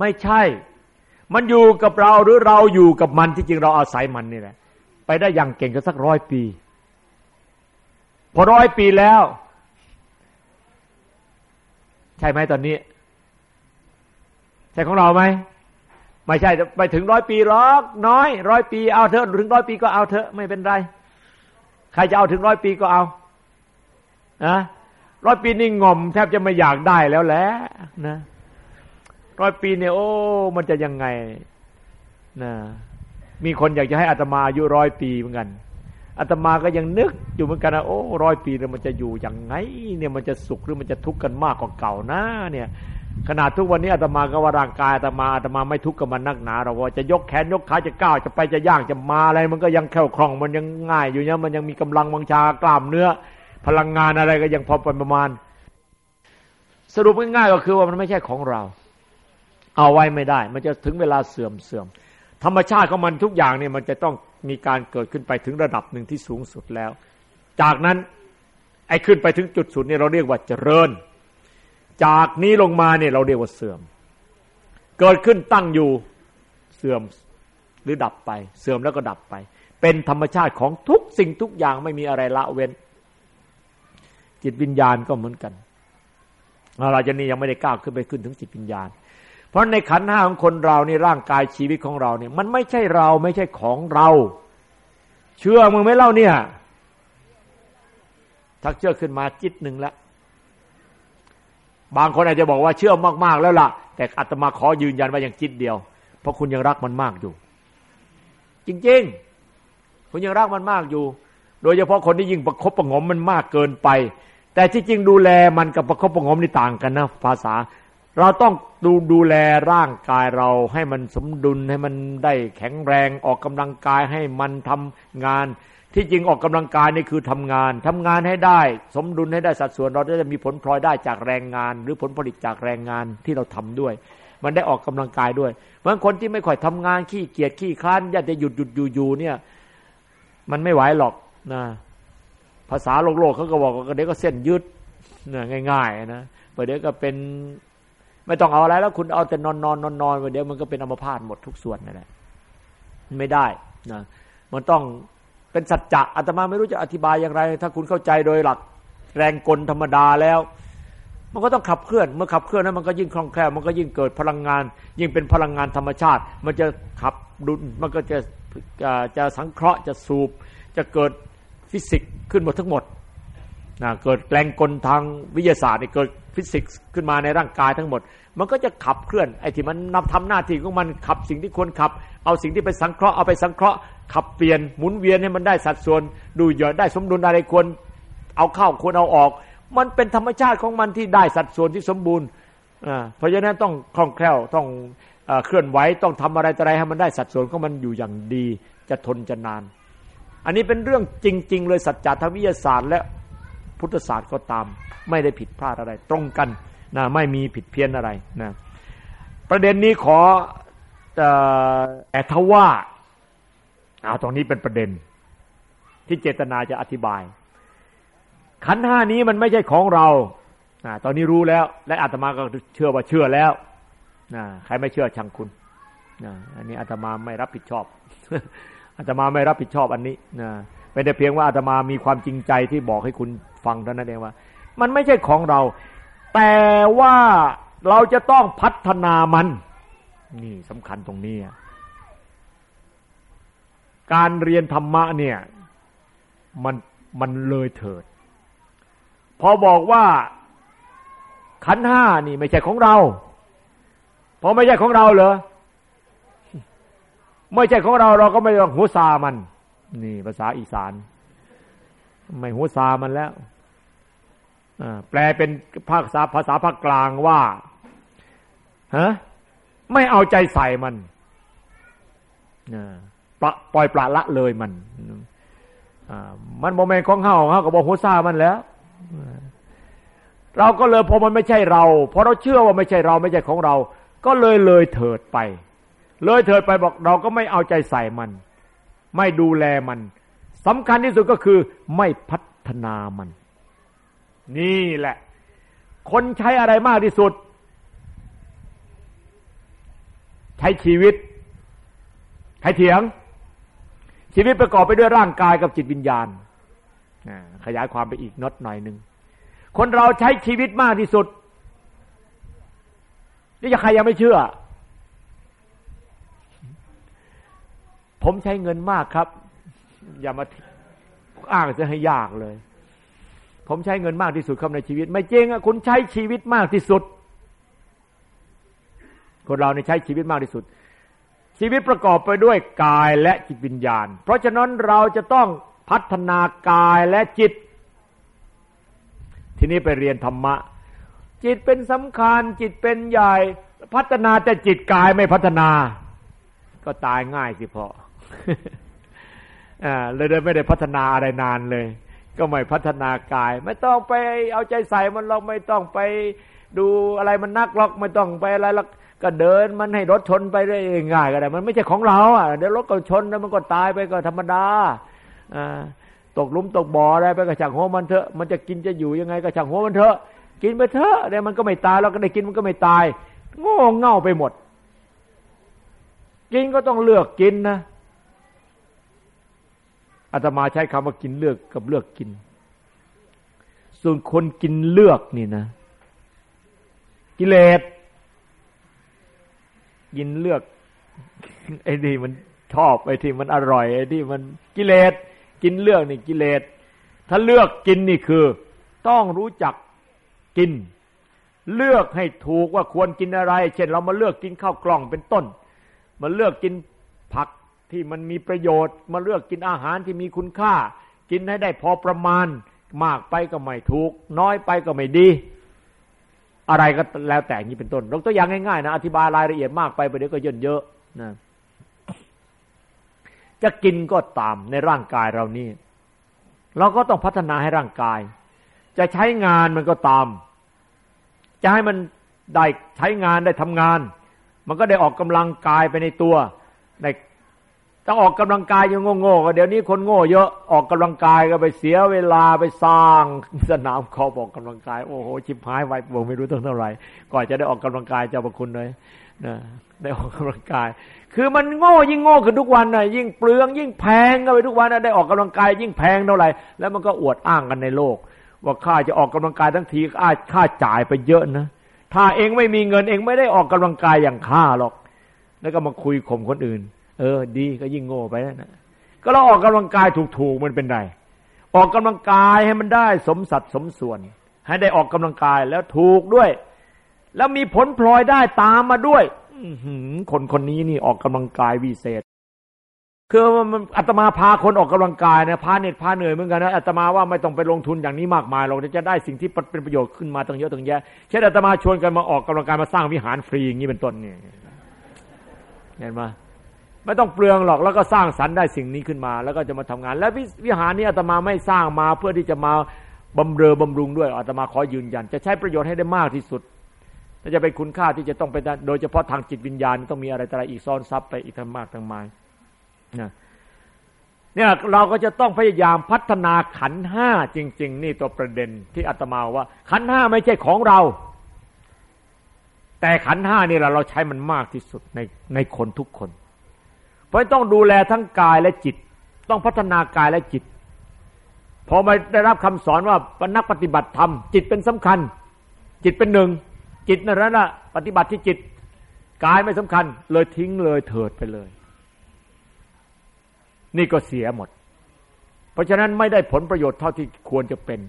ไม่ใช่ มันอยู่กับเราหรือเราอยู่กับมันที่จริงเราอาศัยมันนี่แหละ ไปได้อย่างเก่งก็สักร้อยปี พอร้อยปีแล้ว ใช่ไหมตอนนี้ ใช่ของเราไหมไม่ใช่ไปถึงร้อยปีหรอกน้อยร้อยปีเอาเถอะถึงร้อยปีก็เอาเถอะไม่เป็นไร ใครจะเอาถึงร้อยปีก็เอานะร้อยปีนี่งอมแทบจะไม่อยากได้แล้วแหละนะ ร้อยปีเนี่ย โอ้ มันจะยังไงนะมีคนอยากจะให้อัตมาอายุร้อยปีเหมือนกันอาตมาก็ยังนึกอยู่เหมือนกันนะโอ้ร้อยปีเนี่ยมันจะอยู่ยังไง เนี่ยมันจะสุขหรือมันจะทุกข์กันมากกว่าเก่านะเนี่ย ขนาดทุกวันนี้อาตมาก็ว่าร่างกายอาตมาอาตมาไม่ทุกข์กับมันนักหนาเราว่าจะยกแขนยกขาจะก้าวจะไปจะย่างจะมาอะไร มันก็ยังแข็งคล่องมันยังง่ายอยู่เนี่ยมันยังมีกำลังวังชากล้ามเนื้อ พลังงานอะไรก็ยังพอประมาณ สรุปง่ายๆก็คือว่ามันไม่ใช่ของเรา เอาไว้ไม่ได้ มันจะถึงเวลาเสื่อมเสื่อม ธรรมชาติของมันทุกอย่างเนี่ยมันจะต้องมีการเกิดขึ้นไปถึงระดับหนึ่งที่สูงสุดแล้ว จากนั้นไอ้ขึ้นไปถึงจุดสุดเนี่ยเราเรียกว่าเจริญ จากนี้ลงมาเนี่ยเราเรียกว่าเสื่อม เกิดขึ้นตั้งอยู่เสื่อมหรือดับไป เสื่อมแล้วก็ดับไป เป็นธรรมชาติของทุกสิ่งทุกอย่างไม่มีอะไรละเว้น จิตวิญญาณก็เหมือนกันเราจะนี่ยังไม่ได้ก้าวขึ้นไปขึ้นถึงจิตวิญญาณ เพราะในขันห้าของคนเรานี่ร่างกายชีวิตของเราเนี่ย มันไม่ใช่เราไม่ใช่ของเรา เชื่อมึงไหมเล่าเนี่ยทักเชื่อขึ้นมาจิตหนึ่งแล้วบางคนอาจจะบอกว่าเชื่อมาก ๆ แล้วล่ะ แต่อาตมาขอยืนยันว่าอย่างจิตเดียว เพราะคุณยังรักมันมากอยู่ จริง ๆ คุณยังรักมันมากอยู่ โดยเฉพาะคนที่ยิ่งประคบประงมมันมากเกินไป แต่ที่จริงดูแลมันกับประคบประงมนี่ต่างกันนะ ภาษา เราต้อง ดูดูแลร่างกายเราให้มันสมดุลให้มันได้แข็งแรงออกกำลังกายให้มันทำงาน ที่จริงออกกำลังกายนี่คือทำงานทำงานให้ได้ สมดุลให้ได้สัดส่วนเราจะมีผลพลอยได้จากแรงงาน หรือผลผลิตจากแรงงานที่เราทำด้วย มันได้ออกกำลังกายด้วยเพราะคนที่ไม่ค่อยทำงานขี้เกียจขี้ค้านอยากจะหยุดหยุดอยู่อยู่เนี่ย มันไม่ไหวหรอกนะภาษาโลกโลกเขาก็บอกว่าเดี๋ยวก็เส้นยืดนะง่ายๆนะเดี๋ยวก็เป็น ไม่ต้องเอาอะไรแล้ว คุณเอาแต่นอนนอนนอนนอนเดี๋ยวมันก็เป็นอัมพาตหมดทุกส่วนนั่นแหละไม่ได้นะมันต้องเป็นสัจจะอาตมาไม่รู้จะอธิบายอย่างไร ถ้าคุณเข้าใจโดยหลักแรงกลธรรมดาแล้ว มันก็ต้องขับเคลื่อน เมื่อขับเคลื่อนนั้นมันก็ยิ่งคล่องแคล่วมันก็ยิ่งเกิดพลังงาน ยิ่งเป็นพลังงานธรรมชาติ มันจะขับดุลมันก็จะจะสังเคราะห์จะสูบ จะเกิดฟิสิกส์ขึ้นหมดทั้งหมดนะเกิดแรงกลทางวิทยาศาสตร์เกิด ฟิสิกส์ขึ้นมาในร่างกายทั้งหมด มันก็จะขับเคลื่อนไอ้ที่มันนำทำหน้าที่ของมันขับสิ่งที่ควรขับ เอาสิ่งที่ไปสังเคราะห์เอาไปสังเคราะห์ขับเปลี่ยนหมุนเวียนให้มันได้สัดส่วน ดูเยอะได้สมดุลอะไรควรเอาเข้าควรเอาออก มันเป็นธรรมชาติของมันที่ได้สัดส่วนที่สมบูรณ์เพราะฉะนั้นต้องคล่องแคล่วต้องเคลื่อนไหวต้องทำอะไรอะไรให้มันได้สัดส่วนของมันอยู่อย่างดีจะทนจะนาน อันนี้เป็นเรื่องจริง ๆ เลยสัจจะทางวิทยาศาสตร์และ พุทธศาสตร์ก็ตาม ไม่ได้ผิดพลาดอะไร ตรงกันนะไม่มีผิดเพี้ยนอะไรนะประเด็นนี้ขอแต่ทว่าเอาตรงนี้เป็นประเด็น ที่เจตนาจะอธิบาย ขันห้านี้มันไม่ใช่ของเราตอนนี้รู้แล้ว และอาตมาก็เชื่อว่าเชื่อแล้วนะใครไม่เชื่อชังคุณนะอันนี้อาตมาไม่รับผิดชอบอาตมาไม่รับผิดชอบอันนี้นะเป็นแต่เพียงว่าอาตมามีความจริงใจที่บอกให้คุณ ฟังเท่านั้นเองว่า มันไม่ใช่ของเรา แต่ว่าเราจะต้องพัฒนามัน นี่สำคัญตรงนี้การเรียนธรรมะเนี่ย มันมันเลยเถิด พอบอกว่าขันห้านี่ไม่ใช่ของเรา พอไม่ใช่ของเราเหรอไม่ใช่ของเราเราก็ไม่ต้องหัวซามัน นี่ภาษาอีสาน ไม่หัวซามันแล้วแปลเป็นภาษาภาษาภาคกลางว่าฮะไม่เอาใจใส่มันปล่อยปละละเลยมันมันโมเมนของเฮาเฮาก็บอกหัวซามันแล้วเราก็เลยพอมันไม่ใช่เราพอเราเชื่อว่าไม่ใช่เราไม่ใช่ของเรา ก็เลยเลยเถิดไป เลยเถิดไปบอกเราก็ไม่เอาใจใส่มัน ไม่ดูแลมัน สำคัญที่สุดก็คือไม่พัฒนามัน นี่แหละ คนใช้อะไรมากที่สุด ใช้ชีวิตใครเถียง ชีวิตประกอบไปด้วยร่างกายกับจิตวิญญาณขยายความไปอีกนดหน่อยหนึ่งคนเราใช้ชีวิตมากที่สุดนี่จะใครยังไม่เชื่อ ผมใช้เงินมากครับ อย่ามาอ้างจะให้ยากเลย ผมใช้เงินมากที่สุดครับในชีวิต ไม่จริงอะคุณใช้ชีวิตมากที่สุด คนเราในใช้ชีวิตมากที่สุด ชีวิตประกอบไปด้วยกายและจิตวิญญาณ เพราะฉะนั้นเราจะต้องพัฒนากายและจิต ทีนี้ไปเรียนธรรมะ จิตเป็นสำคัญ จิตเป็นใหญ่ พัฒนาแต่จิตกายไม่พัฒนา ก็ตายง่ายสิพอ อ่าเลยไม่ได้พัฒนาอะไรนานเลย ก็ไม่พัฒนากาย ไม่ต้องไปเอาใจใส่มันหรอกไม่ต้องไปดูอะไรมันนักหรอกไม่ต้องไปอะไรหรอกก็เดินมันให้รถชนไปได้ง่ายก็ได้ มันไม่ใช่ของเราอะเดี๋ยวรถก็ชนแล้วมันก็ตายไปก็ธรรมดาอ่าตกลุมตกบ่ออะไรไปก็ช่างหัวมันเถอะมันจะกินจะอยู่ยังไงก็ช่างหัวมันเถอะ กินไปเถอะเดี๋ยวมันก็ไม่ตายเราก็ได้กินมันก็ไม่ตายโง่เง่าไปหมด กินก็ต้องเลือกกินนะ อาตมาใช้คำว่ากินเลือกกับเลือกกิน ส่วนคนกินเลือกนี่นะ กิเลสกินเลือกไอ้นี่มันชอบไอ้ที่มันอร่อยไอ้ที่มันกิเลสกินเลือกนี่กิเลสถ้าเลือกกินนี่คือ ต้องรู้จักกิน เลือกให้ถูกว่าควรกินอะไร เช่นเรามาเลือกกินข้าวกล่องเป็นต้น มาเลือกกิน ที่มันมีประโยชน์ มาเลือกกินอาหารที่มีคุณค่า กินให้ได้พอประมาณ มากไปก็ไม่ถูก น้อยไปก็ไม่ดี อะไรก็แล้วแต่นี้เป็นต้นยกตัวอย่างง่ายๆนะอธิบายรายละเอียดมากไปไปเดี๋ยวก็เยอะเยอะนะจะกินก็ตามในร่างกายเรานี่เราก็ต้องพัฒนาให้ร่างกาย จะใช้งานมันก็ตาม จะให้มันได้ใช้งานได้ทำงาน มันก็ได้ออกกำลังกายไปในตัวใน ต้องออกกำลังกายยังโง่ๆก็เดี๋ยวนี้คนโง่เยอะออกกำลังกายก็ไปเสียเวลาไปสร้างสนามขอบอกกำลังกายโอ้โหชิบหายไวผมไม่รู้ตั้งเท่าไหร่ก่อนจะได้ออกกำลังกายเจ้าประคุณเลยนะได้ออกกำลังกาย คือมันโง่ยิ่งโง่ขึ้นทุกวันนะยิ่งเปลืองยิ่งแพงก็ไปทุกวันนะได้ออกกำลังกายยิ่งแพงเท่าไหร่แล้วมันก็อวดอ้างกันในโลก ว่าข้าจะออกกำลังกายทั้งทีข้าค่าจ่ายไปเยอะนะถ้าเองไม่มีเงินเองไม่ได้ออกกำลังกายอย่างข้าหรอก แล้วก็มาคุยข่มคนอื่น เออ ดีก็ยิ่งโง่ไปแล้วนะก็เราออกกำลังกายถูกๆมันเป็นไรออกกำลังกายให้มันได้สมสัดสมส่วน ให้ได้ออกกำลังกายแล้วถูกด้วย แล้วมีผลพลอยได้ตามมาด้วยคนคนนี้นี่ออกกำลังกายวิเศษ คือมันอาตมาพาคนออกกำลังกายนะพาเหน็ตพาเหนื่อยเหมือนกันนะอาตมาว่าไม่ต้องไปลงทุนอย่างนี้มากมายเราจะได้สิ่งที่เป็นประโยชน์ขึ้นมาตั้งเยอะตั้งแยะเช่นอาตมาชวนกันมาออกกำลังกายมาสร้างวิหารฟรีอย่างนี้เป็นต้นเนี่ยเห็นไหม ไม่ต้องเปลืองหรอกแล้วก็สร้างสรรค์ได้สิ่งนี้ขึ้นมา แล้วก็จะมาทำงาน และวิหารนี้อาตมาไม่สร้างมาเพื่อที่จะมาบำเรอบำรุงด้วยอาตมาขอยืนยัน จะใช้ประโยชน์ให้ได้มากที่สุดถ้าจะเป็นคุณค่าที่จะต้องไปโดยเฉพาะทางจิตวิญญาณต้องมีอะไรต่อะไรอีกซ้อนซับไปอีกทั้งมากทั้งมายนะเนี่ยเราก็จะต้องพยายามพัฒนาขันห้าจริง ๆ นี่ตัวประเด็นที่อาตมาว่า ขันห้าไม่ใช่ของเรา แต่ขันห้านี่เราเราใช้มันมากที่สุดในในคนทุกคน เพราะต้องดูแลทั้งกายและจิต ต้องพัฒนากายและจิต พอมาได้รับคำสอนว่านักปฏิบัติธรรมจิตเป็นสำคัญ จิตเป็นหนึ่ง จิตนั่นแหละปฏิบัติที่จิตกายไม่สำคัญ เลยทิ้งเลยเถิดไปเลย นี่ก็เสียหมด เพราะฉะนั้นไม่ได้ผลประโยชน์เท่าที่ควรจะเป็น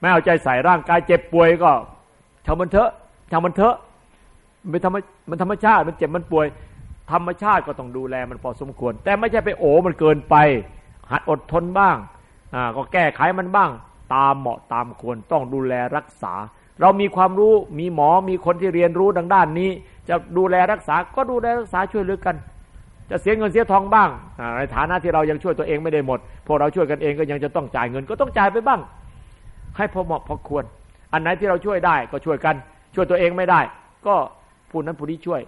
ไม่เอาใจใส่ร่างกายเจ็บป่วยก็ทำมันเถอะทำมันเถอะมันธรรมมันธรรมชาติมันเจ็บมันป่วย ธรรมชาติก็ต้องดูแลมันพอสมควร แต่ไม่ใช่ไปโอ้มันเกินไป หัดอดทนบ้างอ่าก็แก้ไขมันบ้าง ตามเหมาะตามควรต้องดูแลรักษา เรามีความรู้มีหมอมีคนที่เรียนรู้ดังด้านนี้ จะดูแลรักษาก็ดูแลรักษาช่วยเหลือกัน จะเสียเงินเสียทองบ้างในฐานะที่เรายังช่วยตัวเองไม่ได้หมดพวกเราช่วยกันเองก็ยังจะต้องจ่ายเงินก็ต้องจ่ายไปบ้าง ให้พอเหมาะพอควร อันไหนที่เราช่วยได้ก็ช่วยกัน ช่วยตัวเองไม่ได้ ก็ผู้นั้นผู้นี้ช่วย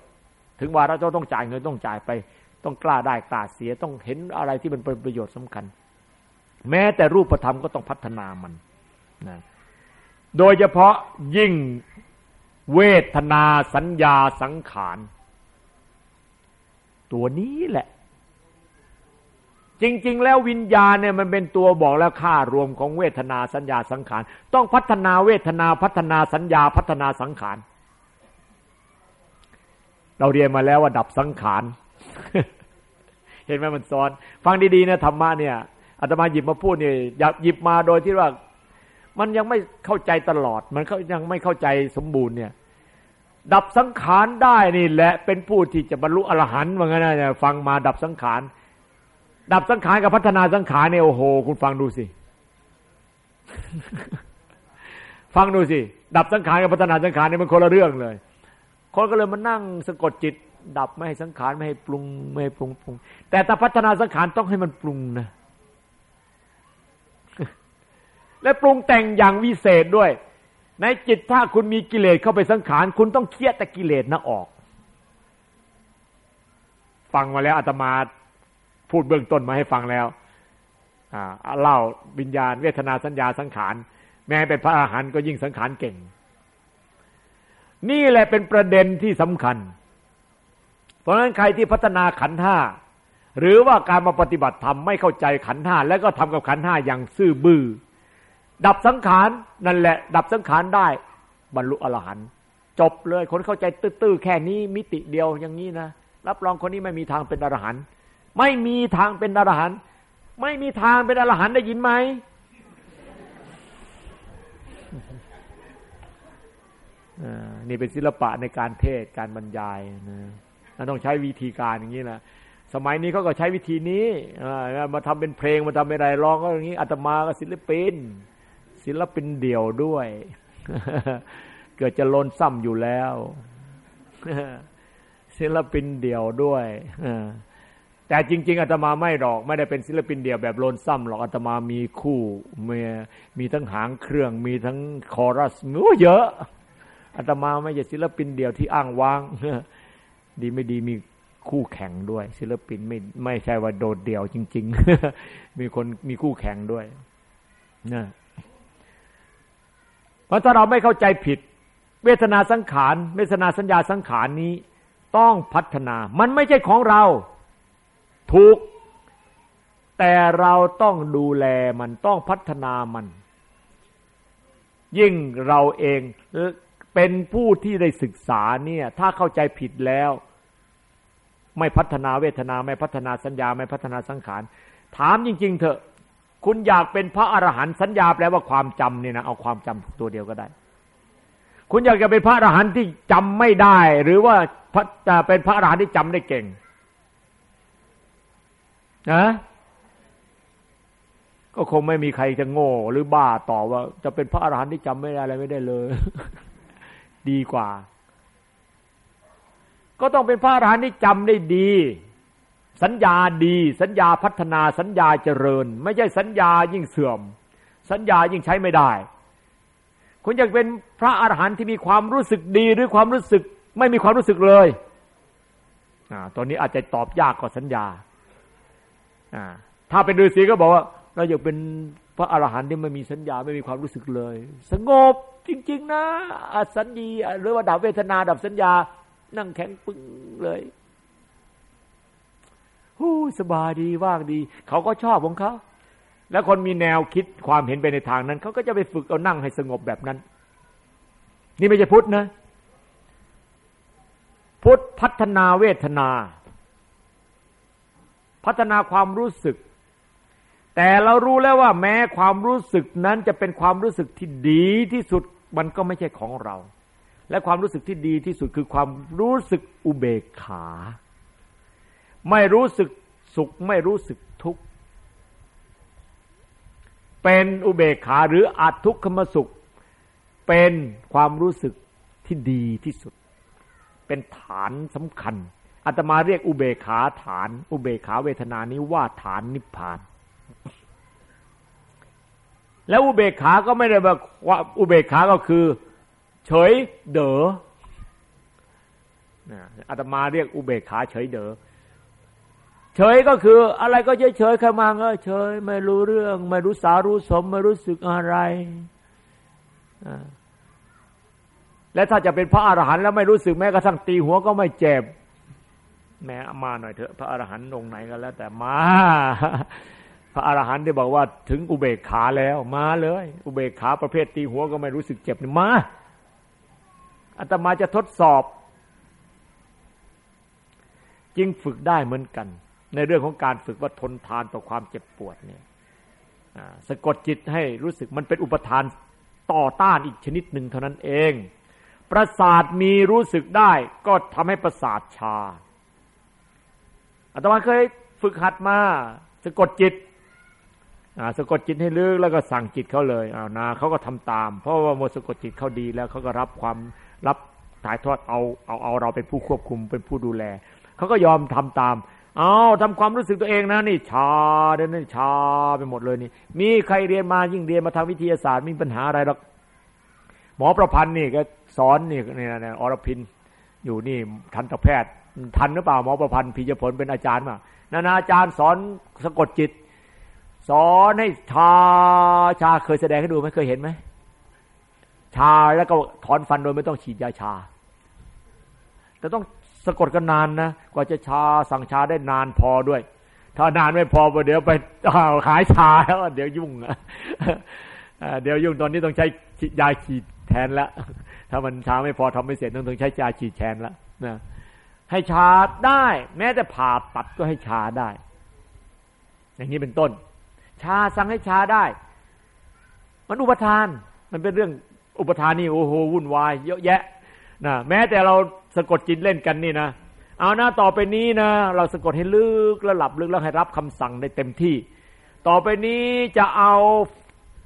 ถึงว่าเราต้องจ่ายเงินต้องจ่ายไป ต้องกล้าได้กล้าเสียต้องเห็นอะไรที่มันเป็นประโยชน์สำคัญ แม้แต่รูปธรรมก็ต้องพัฒนามันนะโดยเฉพาะยิ่งเวทนาสัญญาสังขารตัวนี้แหละ จริง ๆ แล้ววิญญาณเนี่ยมันเป็นตัวบอกแล้วค่ารวมของเวทนาสัญญาสังขาร ต้องพัฒนาเวทนาพัฒนาสัญญาพัฒนาสังขาร เราเรียนมาแล้วว่าดับสังขาร เห็นไหมมันซ้อน ฟังดีๆนะธรรมะเนี่ยอาตมาหยิบมาพูดเนี่ยหยิบมาโดยที่ว่า มันยังไม่เข้าใจตลอด มันยังไม่เข้าใจสมบูรณ์เนี่ย ดับสังขารได้นี่แหละเป็นผู้ที่จะบรรลุอรหันต์ว่างั้นนะฟังมาดับสังขาร ดับสังขารกับพัฒนาสังขารเนี่ยโอ้โห คุณฟังดูสิฟังดูสิ ดับสังขารกับพัฒนาสังขารเนี่ยมันคนละเรื่องเลย คนก็เลยมานั่งสะกดจิต ดับไม่ให้สังขารไม่ให้ปรุงไม่ให้ปรุงปรุง แต่ถ้าพัฒนาสังขารต้องให้มันปรุงนะและปรุงแต่งอย่างวิเศษด้วย ในจิตถ้าคุณมีกิเลสเข้าไปสังขาร คุณต้องเคียดแต่กิเลสนะออก ฟังมาแล้วอาตมาพูดเบื้องต้นมาให้ฟังแล้วเล่าวิญญาณ เวทนาสัญญาสังขาร แม้เป็นพระอาหารก็ยิ่งสังขารเก่ง นี่แหละเป็นประเด็นที่สำคัญ เพราะฉะนั้นใครที่พัฒนาขันห้าหรือว่าการมาปฏิบัติธรรมไม่เข้าใจขันห้าแล้วก็ทำกับขันห้าอย่างซื่อบื้อดับสังขารนั่นแหละ ดับสังขารได้ บรรลุอรหันต์จบเลยคนเข้าใจตื้อๆแค่นี้มิติเดียวอย่างนี้นะรับรองคนนี้ไม่มีทางเป็นอรหันต์ไม่มีทางเป็นอรหันต์ไม่มีทางเป็นอรหันต์ได้ยินไหม นี่เป็นศิลปะในการเทศการบรรยายนะต้องใช้วิธีการอย่างนี้นะสมัยนี้เขาก็ใช้วิธีนี้มาทำเป็นเพลงมาทำเป็นอะไรร้องก็อย่างนี้อาตมาก็ศิลปิน ศิลปินเดี่ยวด้วย เกิดจะลนซ้ำอยู่แล้วศิลปินเดี่ยวด้วยแต่จริง ๆอาตมาไม่หรอก ไม่ได้เป็นศิลปินเดี่ยวแบบโลนซ้ำหรอกอาตมามีคู่มีมีทั้งหางเครื่อง มีทั้งคอรัสมเยอะ อาตมาไม่ใช่ศิลปินเดียวที่อ้างว้างดีไม่ดีมีคู่แข่งด้วย ศิลปินไม่ไม่ใช่ว่าโดดเดี่ยวจริง ๆ มีคนมีคู่แข่งด้วยนะพราะถ้าเราไม่เข้าใจผิด เวทนาสังขารเวทนาสัญญาสังขารนี้ ต้องพัฒนา มันไม่ใช่ของเรา ถูก แต่เราต้องดูแลมันต้องพัฒนามัน ยิ่งเราเอง เป็นผู้ที่ได้ศึกษาเนี่ย ถ้าเข้าใจผิดแล้ว ไม่พัฒนาเวทนาไม่พัฒนาสัญญาไม่พัฒนาสังขาร ถามจริง ๆ เถอะ คุณอยากเป็นพระอรหันต์สัญญาแปลว่าความจำเนี่ยนะเอาความจำตัวเดียวก็ได้ คุณอยากจะเป็นพระอรหันต์ที่จำไม่ได้ หรือว่าจะเป็นพระอรหันต์ที่จำได้เก่งนะก็คงไม่มีใครจะโง่หรือบ้าต่อว่า จะเป็นพระอรหันต์ที่จำไม่ได้อะไรไม่ได้เลย ดีกว่า ก็ต้องเป็นพระอรหันต์ที่จำได้ดี สัญญาดี สัญญาพัฒนาสัญญาเจริญ ไม่ใช่สัญญายิ่งเสื่อม สัญญายิ่งใช้ไม่ได้ คุณอยากเป็นพระอรหันต์ที่มีความรู้สึกดีหรือความรู้สึก ไม่มีความรู้สึกเลยอ่าตอนนี้อาจจะตอบยากกว่าสัญญาอ่าถ้าเป็นฤาษีก็บอกว่า เราอยากเป็นพระอรหันต์ที่ไม่มีสัญญาไม่มีความรู้สึกเลย สงบจริง ๆ นะอสัญญีหรือว่าดับเวทนาดับสัญญา นั่งแข็งปึ้งเลยหูสบายดีว่างดี เขาก็ชอบของเขาแล้วคนมีแนวคิดความเห็นไปในทางนั้น เขาก็จะไปฝึกเอานั่งให้สงบแบบนั้น นี่ไม่ใช่พุทธนะ พุทธพัฒนาเวทนา พัฒนาความรู้สึก แต่เรารู้แล้วว่าแม้ความรู้สึกนั้นจะเป็นความรู้สึกที่ดีที่สุดมันก็ไม่ใช่ของเรา และความรู้สึกที่ดีที่สุดคือความรู้สึกอุเบกขา ไม่รู้สึกสุขไม่รู้สึกทุกข์ เป็นอุเบกขาหรืออาทุกขมสุข เป็นความรู้สึกที่ดีที่สุด เป็นฐานสำคัญอาตมาเรียกอุเบกขาฐาน อุเบกขาเวทนานี้ว่าฐานนิพพาน แล้วอุเบกขาก็ไม่ได้แบบอุเบกขาก็คือ เฉยเด๋ออาตมาเรียกอุเบกขาเฉยเด๋อเฉยก็คืออะไรก็เฉยเฉยแค่มาเออเฉย ไม่รู้เรื่อง ไม่รู้สารู้สม ไม่รู้สึกอะไรและถ้าจะเป็นพระอรหันต์แล้วไม่รู้สึกแม้กระทั่งตีหัวก็ไม่เจ็บแม้มาหน่อยเถอะ พระอรหันต์องค์ไหนก็แล้ว แต่มา พระอรหันต์ที่บอกว่าถึงอุเบกขาแล้วมาเลย อุเบกขาประเภทตีหัวก็ไม่รู้สึกเจ็บนี่มาอาตมาจะทดสอบ จึงฝึกได้เหมือนกัน ในเรื่องของการฝึกว่าทนทานต่อความเจ็บปวดเนี่ยสะกดจิตให้รู้สึกมันเป็นอุปทานต่อต้านอีกชนิดหนึ่งเท่านั้นเอง ประสาทมีรู้สึกได้ก็ทำให้ประสาทชาอาตมาเคยฝึกหัดมาสะกดจิต สะกดจิตให้ลึกแล้วก็สั่งจิตเขาเลยเอานะเขาก็ทำตาม เพราะว่าโมสะกดจิตเขาดีแล้วเขาก็รับความรับถ่ายทอดเอาเอาเอาเราเป็นผู้ควบคุมเป็นผู้ดูแลเขาก็ยอมทำตาม เอาทำความรู้สึกตัวเองนะนี่ชาเดินนี่ชาไปหมดเลยนี่ มีใครเรียนมายิ่งเรียนมาทางวิทยาศาสตร์มีปัญหาอะไรหรอกหมอประพันธ์นี่ก็สอนนี่นี่นะอรพินอยู่นี่ทันตแพทย์ทันหรือเปล่าหมอประพันธ์พิจผลเป็นอาจารย์มานานาอาจารย์สอนสะกดจิต สอนให้ชาชาเคยแสดงให้ดูไหมเคยเห็นไหมชาแล้วก็ถอนฟันโดยไม่ต้องฉีดยาชา แต่ต้องสะกดกันนานนะกว่าจะชาสั่งชาได้นานพอด้วย ถ้านานไม่พอเดี๋ยวไปขายชาแล้วเดี๋ยวยุ่งเดี๋ยวยุ่งตอนนี้ต้องใช้ยาฉีดแทนแล้วถ้ามันชาไม่พอทำไม่เสร็จต้องต้องใช้ยาฉีดแทนแล้วนะให้ชาได้ แม้แต่ผ่าตัดก็ให้ชาได้ อย่างนี้เป็นต้น ชาสั่งให้ชาได้ มันอุปทาน มันเป็นเรื่องอุปทานนี่โอ้โหวุ่นวายเยอะแยะนะแม้แต่เราสะกดจิตเล่นกันนี่นะเอาหน้าต่อไปนี้นะ เราสะกดให้ลึกแล้วหลับลึกแล้วให้รับคำสั่งได้เต็มที่ ต่อไปนี้จะเอา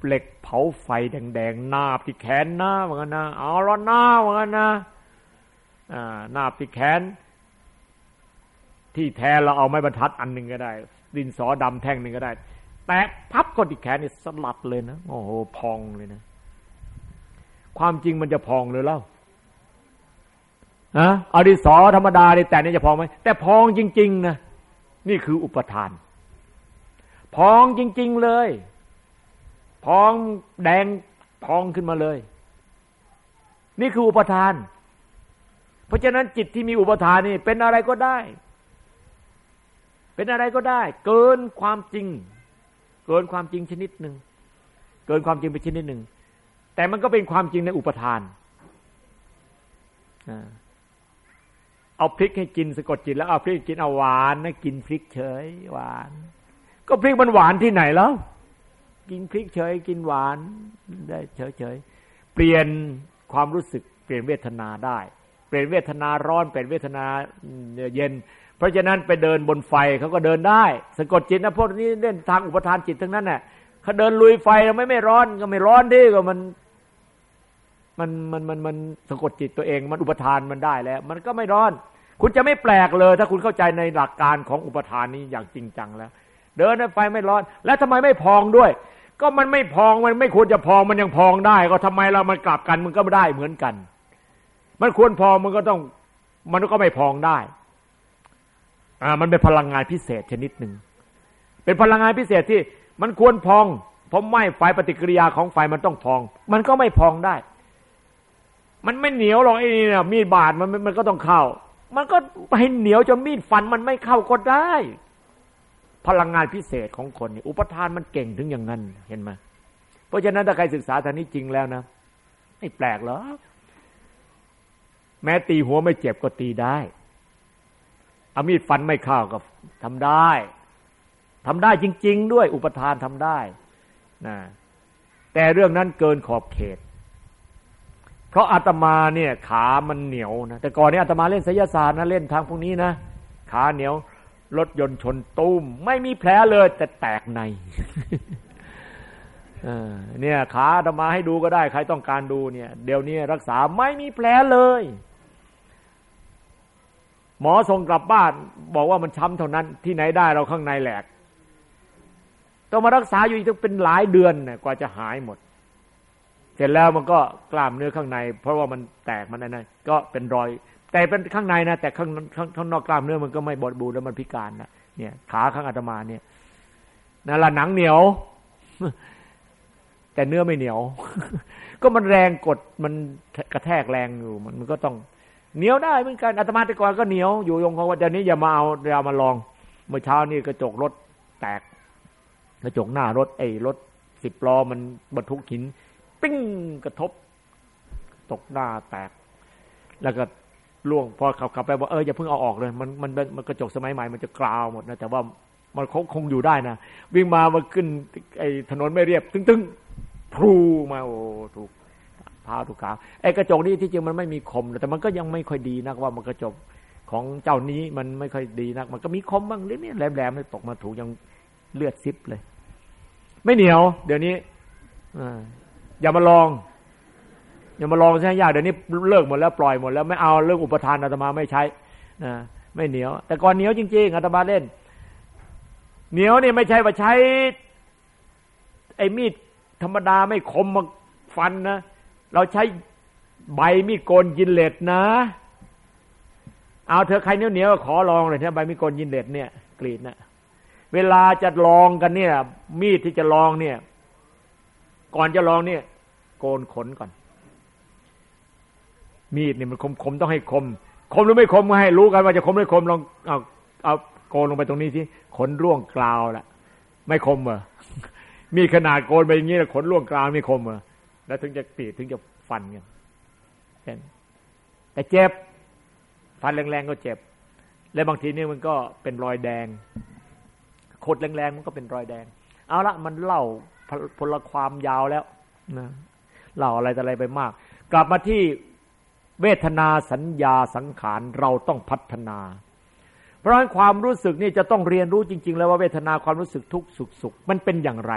เหล็กเผาไฟแดงๆนาบที่แขนหน้าเหมือนกันนะเอาล้อหน้าเหมือนกันนะอ่านาบที่แขน ที่แทนเราเอาไม้บรรทัดอันหนึ่งก็ได้ ดินสอดำแท่งหนึ่งก็ได้ แตกพับก็ที่แขนนี่สลัดเลยนะโอ้โหพองเลยนะ ความจริงมันจะพองเลยเล่าฮะอดิศธรรมดาเนี่ยแต่นี่จะพองไหมแต่พองจริง ๆ นะนี่คืออุปทาน พองจริง ๆเลย พองแดงพองขึ้นมาเลย นี่คืออุปทาน เพราะฉะนั้นจิตที่มีอุปทานนี่เป็นอะไรก็ได้ เป็นอะไรก็ได้ เกินความจริง เกินความจริงชนิดหนึ่งเกินความจริงไปชนิดหนึ่งแต่มันก็เป็นความจริงในอุปทานเอาพริกให้กินสะกดจิตแล้วเอาพริกกินเอาหวานนะกินพริกเฉย หวาน ก็พริกมันหวานที่ไหนแล้ว กินพริกเฉย กินหวานได้เฉยเฉยเปลี่ยนความรู้สึกเปลี่ยนเวทนาได้ เปลี่ยนเวทนาร้อนเปลี่ยนเวทนาเย็น เพราะฉะนั้นไปเดินบนไฟเขาก็เดินได้สะกดจิตนะพวกนี้เล่นทางอุปทานจิตทั้งนั้นแหละเขาเดินลุยไฟไม่ไม่ร้อนก็ไม่ร้อนดิก็มันมันมันมันมันสะกดจิตตัวเอง มันอุปทานมันได้แล้ว มันก็ไม่ร้อน คุณจะไม่แปลกเลย ถ้าคุณเข้าใจในหลักการของอุปทานนี้อย่างจริงจังแล้ว เดินไฟไม่ร้อน แล้วทำไมไม่พองด้วย ก็มันไม่พองมันไม่ควรจะพองมันยังพองได้ ก็ทำไมเรามันกลับกันมันก็ไม่ได้เหมือนกัน มันควรพองมันก็ต้อง มันก็ไม่พองได้ อ่ามันเป็นพลังงานพิเศษชนิดหนึ่ง เป็นพลังงานพิเศษที่มันควรพอง เพราะไม่ไฟปฏิกิริยาของไฟมันต้องพอง มันก็ไม่พองได้ มันไม่เหนียวหรอกไอ้นี่นะมีดบาดมันมันก็ต้องเข้า มันก็ให้เหนียวจนมีดฟันมันไม่เข้าก็ได้ พลังงานพิเศษของคนนี่อุปทานมันเก่งถึงอย่างนั้นเห็นไหมเพราะฉะนั้นถ้าใครศึกษาทางนี้จริงแล้วนะไม่แปลกหรอแม้ตีหัวไม่เจ็บก็ตีได้ เอามีดฟันไม่เข้าก็ทำได้ทำได้จริง ๆ ด้วยอุปทานทำได้นะแต่เรื่องนั้นเกินขอบเขต เพราะอาตมาเนี่ยขามันเหนียวนะแต่ก่อนนี้อาตมาเล่นศิลศาสตร์นะเล่นทางพวกนี้นะขาเหนียวรถยนต์ชนตุ้ม ไม่มีแผลเลย แต่แตกในเนี่ยขาอาตมาให้ดูก็ได้ ใครต้องการดูเนี่ย เดี๋ยวนี้รักษาไม่มีแผลเลย หมอส่งกลับบ้าน บอกว่ามันช้ำเท่านั้นที่ไหนได้เราข้างในแหลกต้องมารักษาอยู่อีกเป็นหลายเดือนกว่าจะหายหมด เสร็จแล้วมันก็กล้ามเนื้อข้างใน เพราะว่ามันแตกมันนั่นก็เป็นรอย แต่เป็นข้างในนะแต่ข้างข้างข้างนอกกล้ามเนื้อมันก็ไม่บดบูแล้วมันพิการนะเนี่ย ขาข้างอาตมาเนี่ยนั่นละหนังเหนียว แต่เนื้อไม่เหนียว ก็มันแรงกดมันกระแทกแรงอยู่มันมันก็ต้อง เหนียวได้เหมือนกันอาตมาแต่ก่อนก็เหนียวอยู่ยงเขาว่าเดี๋ยวนี้อย่ามาเอาอย่ามาลอง เมื่อเช้านี่กระจกรถแตก กระจกหน้ารถไอ้รถสิบล้อมันบรรทุกหิน ปิ้งกระทบ ตกหน้าแตก แล้วก็ล่วงพอขับขับไปบอกเอออย่าเพิ่งเอาออกเลยมันมันมันกระจกสมัยใหม่มันจะกราวหมดนะแต่ว่ามันคงคงอยู่ได้นะวิ่งมามาขึ้น ไอ้ถนนไม่เรียบ ตึ้งตึ้งพลูมาโอ้ถูก พาถูกขาวไอ้กระจกนี้ที่จริงมันไม่มีคม แต่มันก็ยังไม่ค่อยดีนักว่ามันกระจกของเจ้านี้มันไม่ค่อยดีนัก มันก็มีคมบ้างนิดนี้แหลมๆตกมาถูกยังเลือดซิบเลย ไม่เหนียว เดี๋ยวนี้อย่ามาลอง อย่ามาลองใช้ยากเดี๋ยวนี้เลิกหมดแล้วปล่อยหมดแล้วไม่เอาเรื่องอุปทานอาตมาไม่ใช้นะไม่เหนียว แต่ก่อนเหนียวจริงๆอาตมาเล่น เหนียวนี่ไม่ใช่ว่าใช้ ไอ้มีดธรรมดาไม่คมมาฟันนะ เราใช้ใบมีดโกนยินเล็ดนะ เอาเธอใครเหนียวเหนียวขอลองเลยนะใบมีดโกนยินเล็ดเนี่ยกรีดนะเวลาจะลองกันเนี่ย มีดที่จะลองเนี่ย ก่อนจะลองเนี่ย โกนขนก่อน มีดเนี่ยมันคมคมต้องให้คม คมหรือไม่คมก็ให้รู้กันว่าจะคมหรือคมลองเอาเอาโกนลงไปตรงนี้สิขนร่วงกลาวละไม่คมเหรอมีขนาดโกนไปอย่างนี้ขนร่วงกลาวไม่คมเหรอ แล้วถึงจะปีดถึงจะฟันกันแต่เจ็บ ฟันแรงๆก็เจ็บ และบางทีนี่มันก็เป็นรอยแดงขดแรงๆมันก็เป็นรอยแดง เอาละมันเล่าพลความยาวแล้วนะเล่าอะไรแต่อะไรไปมาก กลับมาที่เวทนาสัญญาสังขารเราต้องพัฒนา เพราะฉะนั้นความรู้สึกนี่จะต้องเรียนรู้จริง ๆ แล้วว่าเวทนาความรู้สึกทุกสุขสุขมันเป็นอย่างไร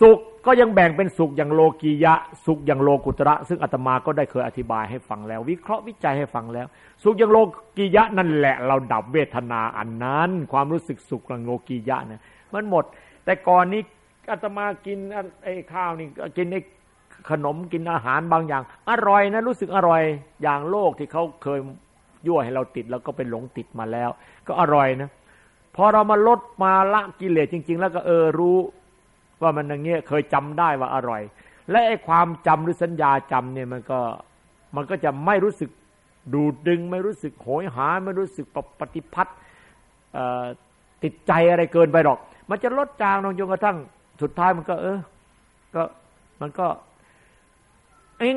สุขก็ยังแบ่งเป็นสุขอย่างโลกียะ สุขอย่างโลกุตระ ซึ่งอาตมาก็ได้เคยอธิบายให้ฟังแล้ว วิเคราะห์วิจัยให้ฟังแล้ว สุขอย่างโลกียะนั่นแหละ เราดับเวทนาอันนั้น ความรู้สึกสุขอย่างโลกียะเนี่ยมันหมด แต่ก่อนนี้อาตมากินไอ้ข้าวนี่กินไอ้ขนมกินอาหารบางอย่าง อร่อยนะรู้สึกอร่อยอย่างโลกที่เขาเคยยั่วให้เราติดแล้วก็เป็นหลงติดมาแล้ว ก็อร่อยนะพอเรามาลดมาละกิเลสจริง ๆ แล้วก็เออรู้ ว่ามันอย่างเงี้ยเคยจำได้ว่าอร่อย และไอ้ความจำหรือสัญญาจำเนี่ยมันก็มันก็จะไม่รู้สึกดูดดึง ไม่รู้สึกโหยหา ไม่รู้สึกปฏิพัทธ์ติดใจอะไรเกินไปหรอก มันจะลดจางลงจนกระทั่งสุดท้ายมันก็ เออ ก็มันก็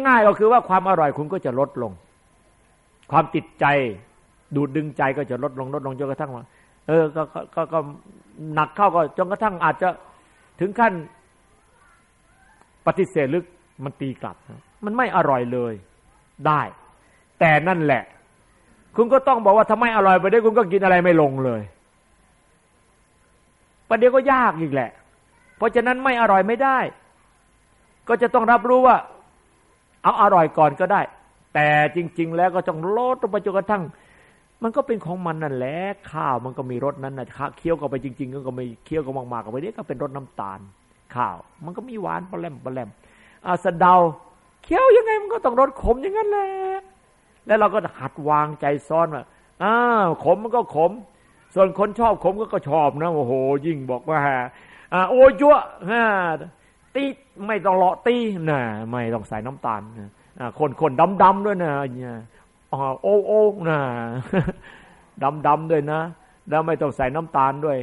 ง่ายๆก็คือว่าความอร่อยคุณก็จะลดลง ความติดใจ ดูดดึงใจก็จะลดลงลดลงจนกระทั่งว่าเออก็ก็ก็หนักเข้าก็จนกระทั่งอาจจะ ถึงขั้นปฏิเสธลึกมันตีกลับ มันไม่อร่อยเลยได้ แต่นั่นแหละ คุณก็ต้องบอกว่าถ้าไม่อร่อยไปได้คุณก็กินอะไรไม่ลงเลยประเดี๋ยวก็ยากอีกแหละ เพราะฉะนั้นไม่อร่อยไม่ได้ ก็จะต้องรับรู้ว่า เอาอร่อยก่อนก็ได้ แต่จริง ๆ แล้วก็ต้องลดลงไปจนกระทั่ง มันก็เป็นของมันนั่นแหละข้าวมันก็มีรสนั้นนะเคี้ยวกันไปจริง ๆ ก็ไม่เคี้ยวกันมากๆกันไปเนี้ยก็เป็นรสน้ำตาล ข้าว มันก็มีหวานปลาแหลมปลาแหลมอาสะเดาเคี้ยวยังไงมันก็ต้องรสขมอย่างนั้นแหละแล้วเราก็หัดวางใจซ้อนว่าอ้าวขมมันก็ขม ส่วนคนชอบขมก็ก็ชอบนะโอ้โห ยิ่งบอกว่าอ่าโอ้ยั่วฮะตีไม่ต้องเลาะตีนะไม่ต้องใส่น้ำตาลนะคนคนดำดำด้วยนะเนี่ย โอ้โอ้นะดำดำด้วยนะ แล้วไม่ต้องใส่น้ำตาลด้วย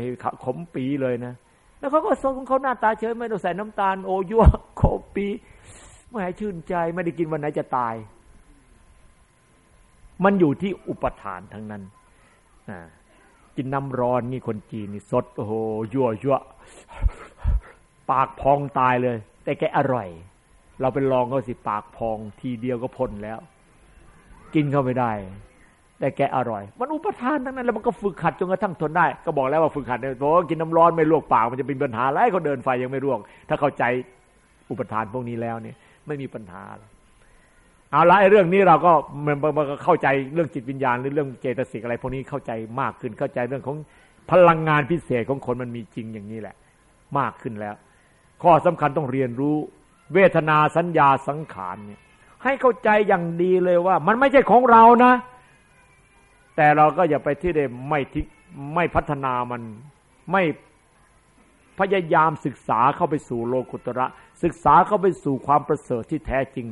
ขมปีเลยนะ แล้วเขาก็ทรงเขาหน้าตาเฉยไม่ต้องใส่น้ำตาล โอ้ยั่วขมปีไม่ให้ชื่นใจ ไม่ได้กินวันไหนจะตาย มันอยู่ที่อุปทานทั้งนั้นอ่ากินน้ำร้อนนี่คนจีนนี่สด โอ้โหยั่วยั่วปากพองตายเลย แต่แกอร่อย เราเป็นลองก็สิปากพองทีเดียวก็พ้นแล้ว กินเข้าไปได้ แต่แกอร่อย มันอุปทานทั้งนั้น แล้วมันก็ฝึกขัดจนกระทั่งทนได้ ก็บอกแล้วว่าฝึกขัดเนี่ยโอ้กินน้ำร้อนไม่ลวกปากมันจะเป็นปัญหาไรเขาเดินไฟยังไม่ร่วงถ้าเข้าใจอุปทานพวกนี้แล้วเนี่ย ไม่มีปัญหาเอาละไอ้เรื่องนี้เราก็มันมันก็เข้าใจเรื่องจิตวิญญาณหรือเรื่องเจตสิกอะไรพวกนี้เข้าใจมากขึ้นเข้าใจเรื่องของพลังงานพิเศษของคนมันมีจริงอย่างนี้แหละ มากขึ้นแล้ว ข้อสำคัญต้องเรียนรู้ เวทนาสัญญาสังขารเนี่ย ให้เข้าใจอย่างดีเลยว่า มันไม่ใช่ของเรานะ แต่เราก็อย่าไปที่เดไม่ทิไม่พัฒนามันไม่พยายามศึกษาเข้าไปสู่โลกุตระ ศึกษาเข้าไปสู่ความประเสริฐที่แท้จริง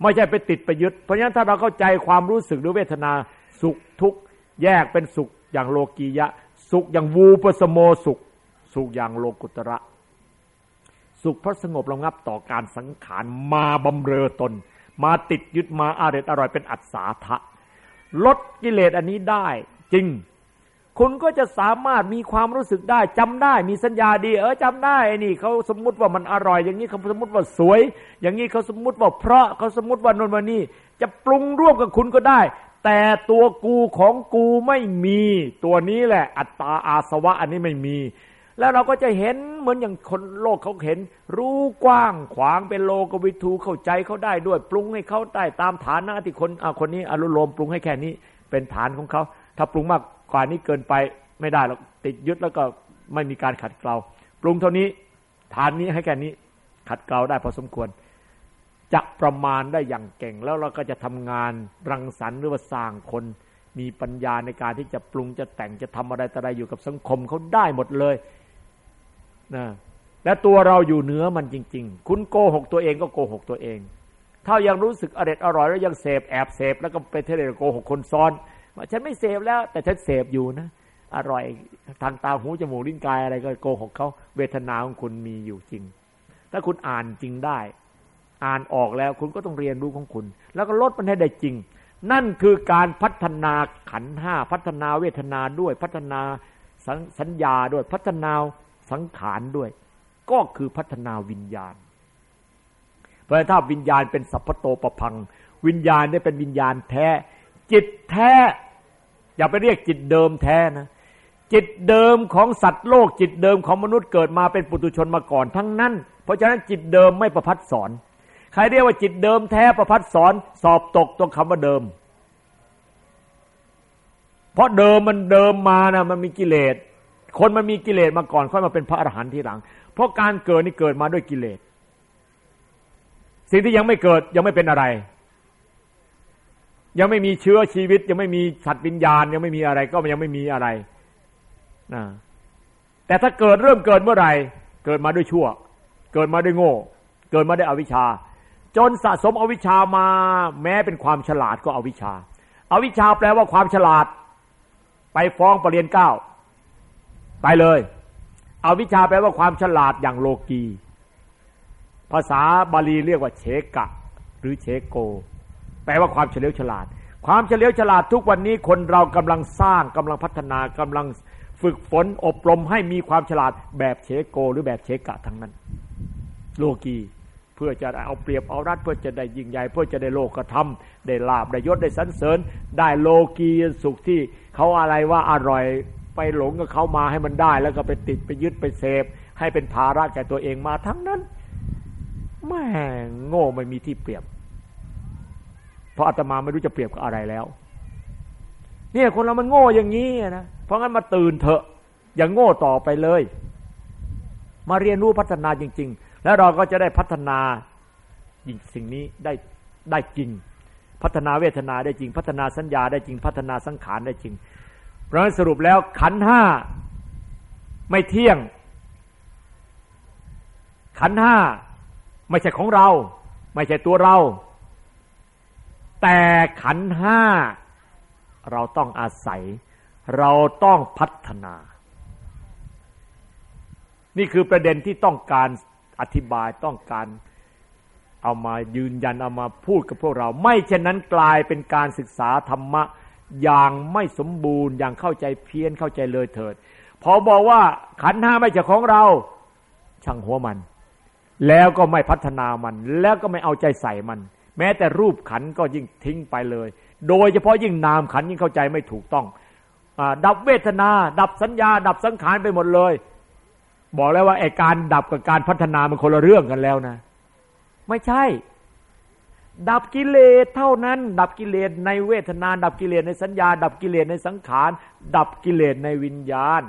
ไม่ใช่ไปติดไปยึดเพราะฉะนั้นถ้าเราเข้าใจความรู้สึกหรือเวทนาสุขทุกข์แยกเป็นสุขอย่างโลกียะ สุขอย่างวูปสโมสุข สุขอย่างโลกุตระ สุขเพราะสงบระงับต่อการสังขารมาบำเรอตน มาติดยึดมาอาเรตอร่อยเป็นอัศทะลดกิเลสอันนี้ได้จริง คุณก็จะสามารถมีความรู้สึกได้จำได้มีสัญญาดี เออจำได้นี่เขาสมมุติว่ามันอร่อย อย่างนี้เขาสมมุติว่าสวย อย่างนี้เขาสมมุติว่าเพราะเขาสมมุติว่านนวันนี้จะปรุงร่วมกับคุณก็ได้ แต่ตัวกูของกูไม่มี ตัวนี้แหละ อัตตาอาสวะอันนี้ไม่มี แล้วเราก็จะเห็นเหมือนอย่างคนโลกเขาเห็น รู้กว้างขวางเป็นโลกวิทูเข้าใจเขาได้ด้วย ปรุงให้เขาได้ตามฐานะที่คนอ่าคนนี้อารมณ์ปรุงให้แค่นี้เป็นฐานของเขา ถ้าปรุงมากกว่านี้เกินไปไม่ได้หรอกติดยึดแล้วก็ไม่มีการขัดเกลาปรุงเท่านี้ฐานนี้ให้แค่นี้ขัดเกลาได้พอสมควร จะประมาณได้อย่างเก่งแล้วเราก็จะทำงานรังสรรค์หรือว่าสร้างคนมีปัญญาในการที่จะปรุงจะแต่งจะทำอะไรแต่ใดอยู่กับสังคมเขาได้หมดเลย นะและตัวเราอยู่เหนือมันจริง ๆ คุณโกหกตัวเองก็โกหกตัวเอง ถ้ายังรู้สึกอร่อยอร่อยแล้วยังเสพแอบเสพแล้วก็ไปเทเลโกหกคนซ้อนว่าฉันไม่เสพแล้ว แต่ฉันเสพอยู่นะ อร่อยทางตาหูจมูกลิ้นกายอะไรก็โกหกเขาเวทนาของคุณมีอยู่จริง ถ้าคุณอ่านจริงได้ อ่านออกแล้วคุณก็ต้องเรียนรู้ของคุณ แล้วก็ลดมันให้ได้จริง นั่นคือการพัฒนาขันห้าพัฒนาเวทนาด้วยพัฒนาสัญญาด้วยพัฒนา สังขารด้วย ก็คือพัฒนาวิญญาณ เพราะถ้าวิญญาณเป็นสัพพโตประพัง วิญญาณได้เป็นวิญญาณแท้ จิตแท้ อย่าไปเรียกจิตเดิมแท้นะ จิตเดิมของสัตว์โลก จิตเดิมของมนุษย์เกิดมาเป็นปุถุชนมาก่อนทั้งนั้น เพราะฉะนั้นจิตเดิมไม่ประพัดสอนใครเรียกว่าจิตเดิมแท้ประพัดสอนสอบตกตรงคำว่าเดิม เพราะเดิมมันเดิมมานะมันมีกิเลส คนมันมีกิเลสมาก่อน ค่อยมาเป็นพระอรหันต์ทีหลัง เพราะการเกิดนี่เกิดมาด้วยกิเลส สิ่งที่ยังไม่เกิดยังไม่เป็นอะไร ยังไม่มีเชื้อชีวิต ยังไม่มีสัตว์วิญญาณ ยังไม่มีอะไร ก็ยังไม่มีอะไรนะแต่ถ้าเกิดเริ่มเกิดเมื่อไหร่ เกิดมาด้วยชั่ว เกิดมาด้วยโง่ เกิดมาด้วยอวิชชา จนสะสมอวิชชามาแม้เป็นความฉลาดก็อวิชชาอาวิชชาแปลว่าความฉลาด ไปฟ้องปรริญญาเก้า ไปเลย เอาวิชาแปลว่าความฉลาดอย่างโลกี ภาษาบาลีเรียกว่าเชกะ หรือเชโก แปลว่าความเฉลียวฉลาด ความเฉลียวฉลาดทุกวันนี้คนเรากำลังสร้างกำลังพัฒนากำลังฝึกฝนอบรมให้มีความฉลาดแบบเชโก หรือแบบเชกะทั้งนั้น โลกีเพื่อจะเอาเปรียบเอารัดเพื่อจะได้ยิ่งใหญ่เพื่อจะได้โลกธรรมได้ลาบได้ยศได้สันเสริญ ได้โลกีสุขที่เขาอะไรว่าอร่อย ไปหลงกับเขามาให้มันได้ แล้วก็ไปติดไปยึดไปเสพ ให้เป็นภาระแก่ตัวเองมาทั้งนั้นแม่งโง่ไม่มีที่เปรียบ เพราะอาตมาไม่รู้จะเปรียบกับอะไรแล้ว เนี่ยคนเรามันโง่อย่างนี้นะเพราะงั้นมาตื่นเถอะ อย่างโง่ต่อไปเลย มาเรียนรู้พัฒนาจริง ๆ แล้วเราก็จะได้พัฒนาสิ่งนี้ได้ได้จริง พัฒนาเวทนาได้จริง พัฒนาสัญญาได้จริง พัฒนาสังขารได้จริง เพราะสรุปแล้วขันห้าไม่เที่ยง ขันห้าไม่ใช่ของเรา ไม่ใช่ตัวเรา แต่ขันห้าเราต้องอาศัย เราต้องพัฒนา นี่คือประเด็นที่ต้องการอธิบายต้องการเอามายืนยันเอามาพูดกับพวกเรา ไม่เช่นนั้นกลายเป็นการศึกษาธรรมะ อย่างไม่สมบูรณ์ อย่างเข้าใจเพี้ยนเข้าใจเลยเถิด พอบอกว่าขันห้าไม่ใช่ของเราช่างหัวมัน แล้วก็ไม่พัฒนามัน แล้วก็ไม่เอาใจใส่มัน แม้แต่รูปขันก็ยิ่งทิ้งไปเลย โดยเฉพาะยิ่งนามขันยิ่งเข้าใจไม่ถูกต้องอดับเวทนา ดับสัญญา ดับสังขารไปหมดเลย บอกแล้วว่าไอการดับกับการพัฒนามันคนละเรื่องกันแล้วนะ ไม่ใช่ ดับกิเลสเท่านั้น ดับกิเลสในเวทนา ดับกิเลสในสัญญา ดับกิเลสในสังขาร ดับกิเลสในวิญญาณ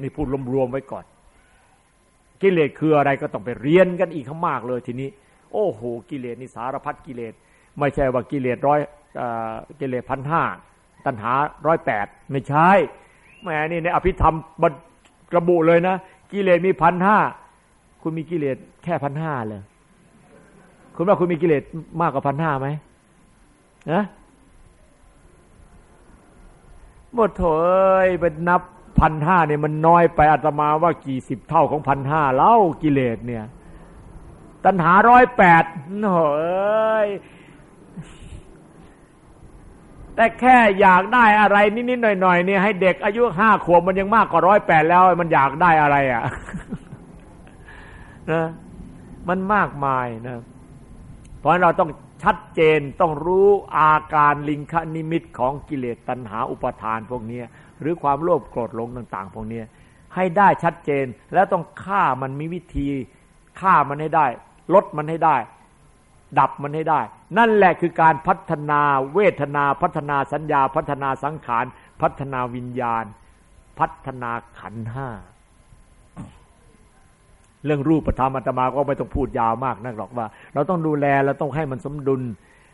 นี่พูดรวมๆไว้ก่อน กิเลสคืออะไรก็ต้องไปเรียนกันอีกข้ามากเลยทีนี้ โอ้โหกิเลสนี่สารพัดกิเลส ไม่ใช่ว่ากิเลสร้อยกิเลสพันห้าตัณหาร้อยแปดไม่ใช่แหมนี่ในอภิธรรมบระบุเลยนะ กิเลสมีพันห้าคุณมีกิเลสแค่พันห้าเลย คุณว่าคุณมีกิเลสมากกว่าพันห้าไหมนะหมดโถอยเป็นนับพันห้าเนี่ยมันน้อยไปอาตมาว่ากี่สิบเท่าของพันห้าเล่ากิเลสเนี่ย ตัณหาร้อยแปดโถเอ้ยแต่แค่อยากได้อะไรนิดๆหน่อยๆเนี่ยให้เด็กอายุห้าขวบมันยังมากกว่าร้อยแปดแล้ว มันอยากได้อะไรอะนะมันมากมายนะ เพราะเราต้องชัดเจนต้องรู้อาการลิงคนิมิตของกิเลสตัณหาอุปทานพวกนี้หรือความโลภโกรธหลงต่างๆ พวกนี้ให้ได้ชัดเจนแล้วต้องฆ่ามันมีวิธีฆ่ามันให้ได้ ลดมันให้ได้ ดับมันให้ได้ นั่นแหละคือการพัฒนาเวทนาพัฒนาสัญญา พัฒนาสังขาร พัฒนาวิญญาณ พัฒนาขันห้า เรื่องรูปธรรมอาตมาก็ไม่ต้องพูดยาวมากนักหรอกว่า เราต้องดูแลเราต้องให้มันสมดุล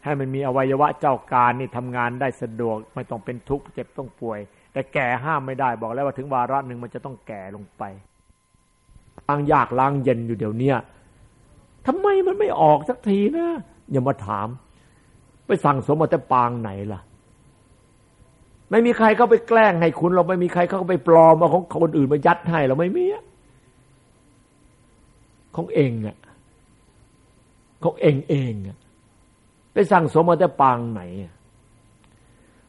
ให้มันมีอวัยวะเจ้าการนี่ทำงานได้สะดวก ไม่ต้องเป็นทุกข์เจ็บต้องป่วย แต่แก่ห้ามไม่ได้บอกแล้วว่าถึงวาระหนึ่งมันจะต้องแก่ลงไปล้างยากล้างเย็นอยู่เดี๋ยวนี้ทำไมมันไม่ออกสักทีนะอย่ามาถาม ไปสั่งสมมาแต่ปางไหนล่ะ ไม่มีใครเข้าไปแกล้งให้คุณเราไม่มีใครเข้าไปปลอมมาของคนอื่นมายัดให้เราไม่มี ของเองอะของเองเองอะไปสั่งสมมาแต่ปางไหน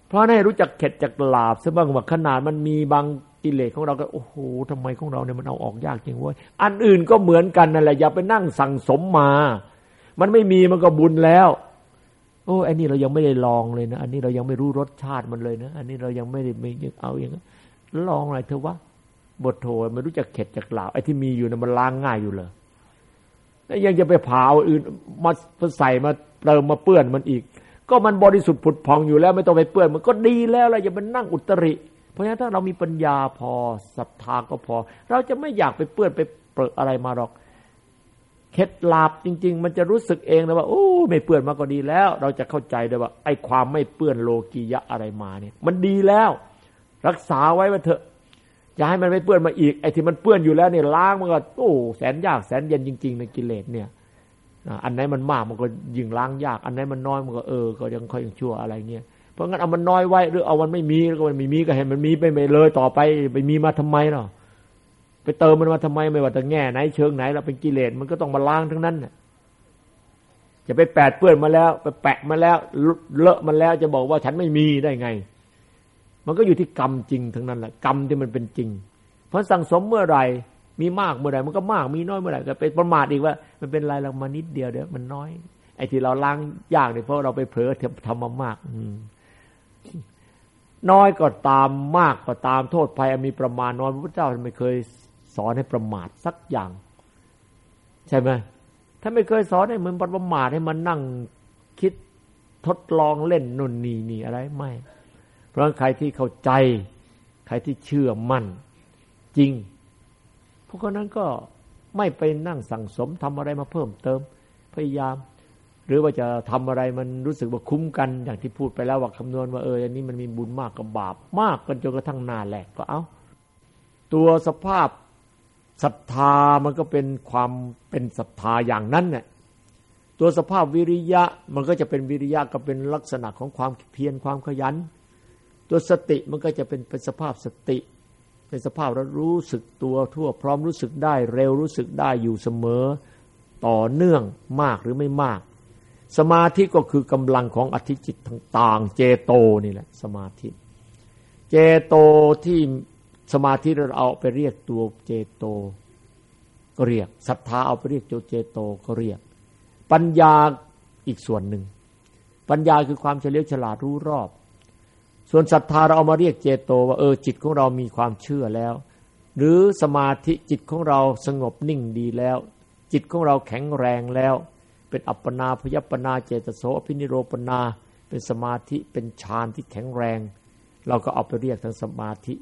เพราะให้รู้จักเข็ดจากลาบซะบ้างว่าขนาดมันมีบางกิเลสของเราก็โอ้โหทำไมของเราเนี่ยมันเอาออกยากจริงเว้ยอันอื่นก็เหมือนกันนั่นแหละอย่าไปนั่งสั่งสมมา มันไม่มีมันก็บุญแล้ว โอ้อันนี้เรายังไม่ได้ลองเลยนะ อันนี้เรายังไม่รู้รสชาติมันเลยนะ อันนี้เรายังไม่ได้ไม่เอาอย่างนั้ลองอะไรเถอะวะบทโทมันรู้จักเข็ดจากลาบไอ้ที่มีอยู่นะมันล้างง่ายอยู่เลย ยังจะไปเผาอื่นมาใส่มาเติมมาเปื้อนมันอีก ก็มันบริสุทธิ์ผุดพองอยู่แล้ว ไม่ต้องไปเปื้อนมันก็ดีแล้วเราอย่าไปนั่งอุตริ เพราะฉะนั้นถ้าเรามีปัญญาพอศรัทธาก็พอ เราจะไม่อยากไปเปื้อนไปเปิดอะไรมาหรอกเคล็ดลับจริง ๆ มันจะรู้สึกเองนะว่าโอ้ไม่เปื้อนมาก็ดีแล้ว เราจะเข้าใจได้ว่าไอ้ความไม่เปื้อนโลกียะอะไรมาเนี่ย มันดีแล้ว รักษาไว้มาเถอะ จะให้มันไม่เปื้อนมาอีกไอ้ที่มันเปื้อนอยู่แล้วเนี่ยล้างมันก็โอ้แสนยากแสนเย็นจริงๆในกิเลสเนี่ยอันไหนมันมากมันก็ยิ่งล้างยาก อันไหนมันน้อยมันก็เออ ก็ยังค่อยยังชั่วอะไรเงี้ยเพราะงั้นเอามันน้อยไว้หรือเอามันไม่มีก็มันไม่มีก็ให้มันมีไปไปเลยต่อไปไปมีมาทำไมเนาะไปเติมมันมาทำไมไม่ว่าแต่แง่ไหนเชิงไหนเราเป็นกิเลสมันก็ต้องมาล้างทั้งนั้นจะจะไปแปดเปื้อนมาแล้ว ไปแปะมาแล้วเลอะมาแล้วจะบอกว่าฉันไม่มีได้ไง มันก็อยู่ที่กรรมจริงทั้งนั้นแหละกรรมที่มันเป็นจริง เพราะสั่งสมเมื่อไหร่มีมากเมื่อไหร่มันก็มากมีน้อยเมื่อไหร่ก็ไปประมาทอีกว่า มันเป็นไรเรามานิดเดียวเดี๋ยวมันน้อย ไอ้ที่เราล้างยากเนี่ยเพราะเราไปเผลอทำมามาก อืน้อยก็ตามมากก็ตามโทษภัยมีประมาณน้อยพระพุทธเจ้าไม่เคยสอนให้ประมาทสักอย่าง ใช่ไหมถ้าไม่เคยสอนให้มันประมาทให้มันนั่งคิดทดลองเล่นนุ่นนี่นี่อะไรไม่ เพราะใครที่เข้าใจ ใครที่เชื่อมั่น จริงพวกนั้นก็ไม่ไปนั่งสั่งสมทำอะไรมาเพิ่มเติมพยายาม หรือว่าจะทำอะไรมันรู้สึกว่าคุ้มกัน อย่างที่พูดไปแล้วว่าคำนวณว่าเอออันนี้มันมีบุญมากกับบาปมากกันจนกระทั่งหน้าแหลกก็เอาตัวสภาพศรัทธามันก็เป็นความเป็นศรัทธาอย่างนั้นเนี่ยตัวสภาพวิริยะมันก็จะเป็นวิริยะก็เป็นลักษณะของความเพียรความขยัน ตัวสติมันก็จะเป็นเป็นสภาพสติ เป็นสภาพเรารู้สึกตัวทั่วพร้อมรู้สึกได้เร็วรู้สึกได้อยู่เสมอ ต่อเนื่องมากหรือไม่มาก สมาธิก็คือกำลังของอธิจิตต่างๆ เจโตนี่แหละ สมาธิ เจโตที่สมาธิเราเอาไปเรียกตัวเจโต ก็เรียกศรัทธาเอาไปเรียกโจเจโตก็เรียก ปัญญาอีกส่วนหนึ่งปัญญาคือความเฉลียวฉลาดรู้รอบ ส่วนศรัทธาเราเอามาเรียกเจโตว่าเออจิตของเรามีความเชื่อแล้ว หรือสมาธิจิตของเราสงบนิ่งดีแล้ว จิตของเราแข็งแรงแล้ว เป็นอัปปนาพยปนาเจตโสอภินิโรปนา เป็นสมาธิเป็นฌานที่แข็งแรง เราก็เอาไปเรียกทั้งสมาธิ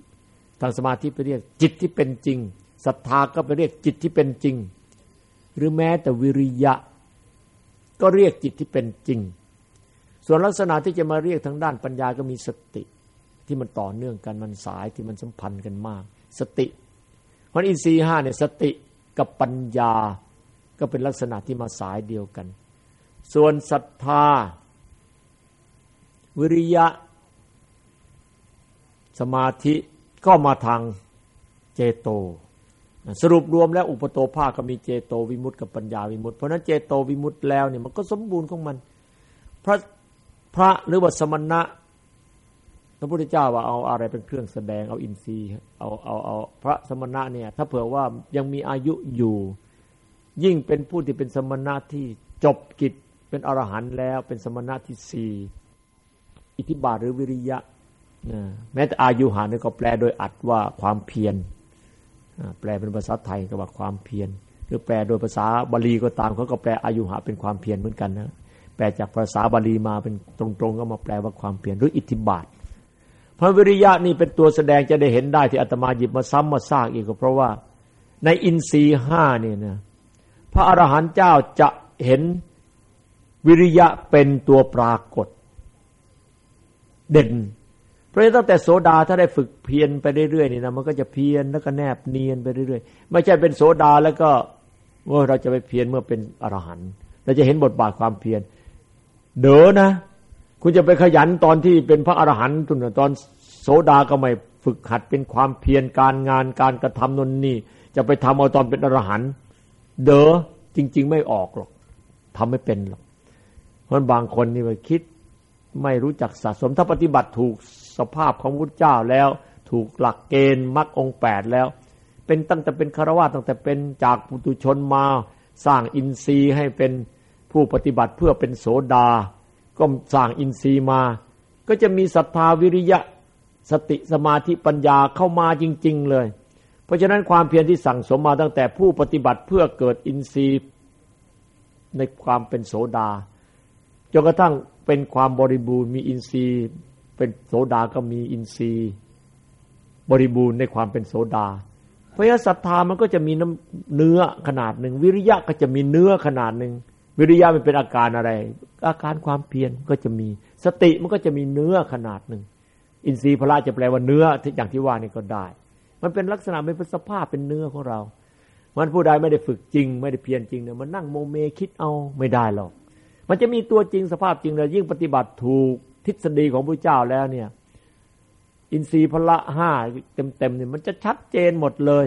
ทางสมาธิไปเรียกจิตที่เป็นจริงศรัทธาก็ไปเรียกจิตที่เป็นจริง หรือแม้แต่วิริยะ ก็เรียกจิตที่เป็นจริง ส่วนลักษณะที่จะมาเรียกทางด้านปัญญาก็มีสติที่มันต่อเนื่องกันมันสายที่มันสัมพันธ์กันมาก สติเพราะอินทรีย์ห้าเนี่ยสติกับปัญญาก็เป็นลักษณะที่มาสายเดียวกัน ส่วนศรัทธา วิริยะ สมาธิก็มาทางเจโต สรุปรวมแล้วอุปโตภาคก็มีเจโตวิมุตต์กับปัญญาวิมุตต์เพราะนั้นเจโตวิมุตต์แล้วเนี่ยมันก็สมบูรณ์ของมัน พระ ระหรือว่าสมณะพระพุทธเจ้าว่าเอาอะไรเป็นเครื่องแสดงเอาอินทรีย์เอาเอาเอาพระสมณะเนี่ย ถ้าเผื่อว่ายังมีอายุอยู่ ยิ่งเป็นผู้ที่เป็นสมณะที่จบกิจเป็นอรหันต์แล้ว เป็นสมณะที่สี่อิทธิบาทหรือวิริยะแม้แต่อายุหานี่ก็แปลโดยอัดว่าความเพียรแปลเป็นภาษาไทยก็ว่าความเพียรหรือแปลโดยภาษาบาลีก็ตามเขาก็แปลอายุหาเป็นความเพียรเหมือนกันนะ แปลจากภาษาบาลีมาเป็นตรงๆก็มาแปลว่าความเพียรหรืออิทธิบาทพระวิริยะนี่เป็นตัวแสดงจะได้เห็นได้ที่อาตมาหยิบมาซ้ำมาซากอีกก็เพราะว่าในอินทรีห้าเนี่ยนะพระอรหันต์เจ้าจะเห็นวิริยะเป็นตัวปรากฏ เด่น เพราะฉะนั้นตั้งแต่โสดาถ้าได้ฝึกเพียรไปเรื่อยๆนี่นะมันก็จะเพียรแล้วก็แนบเนียนไปเรื่อยๆไม่ใช่เป็นโสดาแล้วก็ว่าเราจะไปเพียรเมื่อเป็นอรหันต์เราจะเห็นบทบาทความเพียร เด้อนะ คุณจะไปขยันตอนที่เป็นพระอรหันต์ตุนตอนโสดาก็ไม่ฝึกหัดเป็นความเพียรการงานการกระทำนนนี่ จะไปทำเอาตอนเป็นอรหันต์เด้อจริง ๆ ไม่ออกหรอกทำไม่เป็นหรอกเพราะบางคนนี่ไปคิดไม่รู้จักสะสมถ้าปฏิบัติถูกสภาพของพุทธเจ้าแล้ว ถูกหลักเกณฑ์มรรคองแปดแล้ว เป็นตั้งแต่เป็นคารวะตั้งแต่เป็นจากปุตุชนมาสร้างอินทรีย์ให้เป็น ผู้ปฏิบัติเพื่อเป็นโสดา ก็สร้างอินทรีย์มา ก็จะมีศรัทธาวิริยะสติสมาธิปัญญาเข้ามาจริง ๆ เลย เพราะฉะนั้นความเพียรที่สั่งสมมาตั้งแต่ผู้ปฏิบัติเพื่อเกิดอินทรีย์ในความเป็นโสดาจนกระทั่งเป็นความบริบูรณ์มีอินทรีย์ เป็นโสดาก็มีอินทรีย์ บริบูรณ์ในความเป็นโสดา เพราะฉะนั้นศรัทธามันก็จะมีน้ำเนื้อขนาดหนึ่งวิริยะก็จะมีเนื้อขนาดหนึ่ง วิริยะมันเป็นอาการอะไร อาการความเพียรก็จะมีสติมันก็จะมีเนื้อขนาดหนึ่ง อินทรีย์พระจะแปลว่าเนื้ออย่างที่ว่านี่ก็ได้ มันเป็นลักษณะเป็นสภาพเป็นเนื้อของเรา มันผู้ใดไม่ได้ฝึกจริง ไม่ได้เพียรจริงเนี่ยมันนั่งโมเมคิดเอาไม่ได้หรอก มันจะมีตัวจริงสภาพจริงเลยยิ่งปฏิบัติถูกทฤษฎีของพระเจ้าแล้วเนี่ย อินทรีย์พละห้าเต็มๆเนี่ยมันจะชัดเจนหมดเลย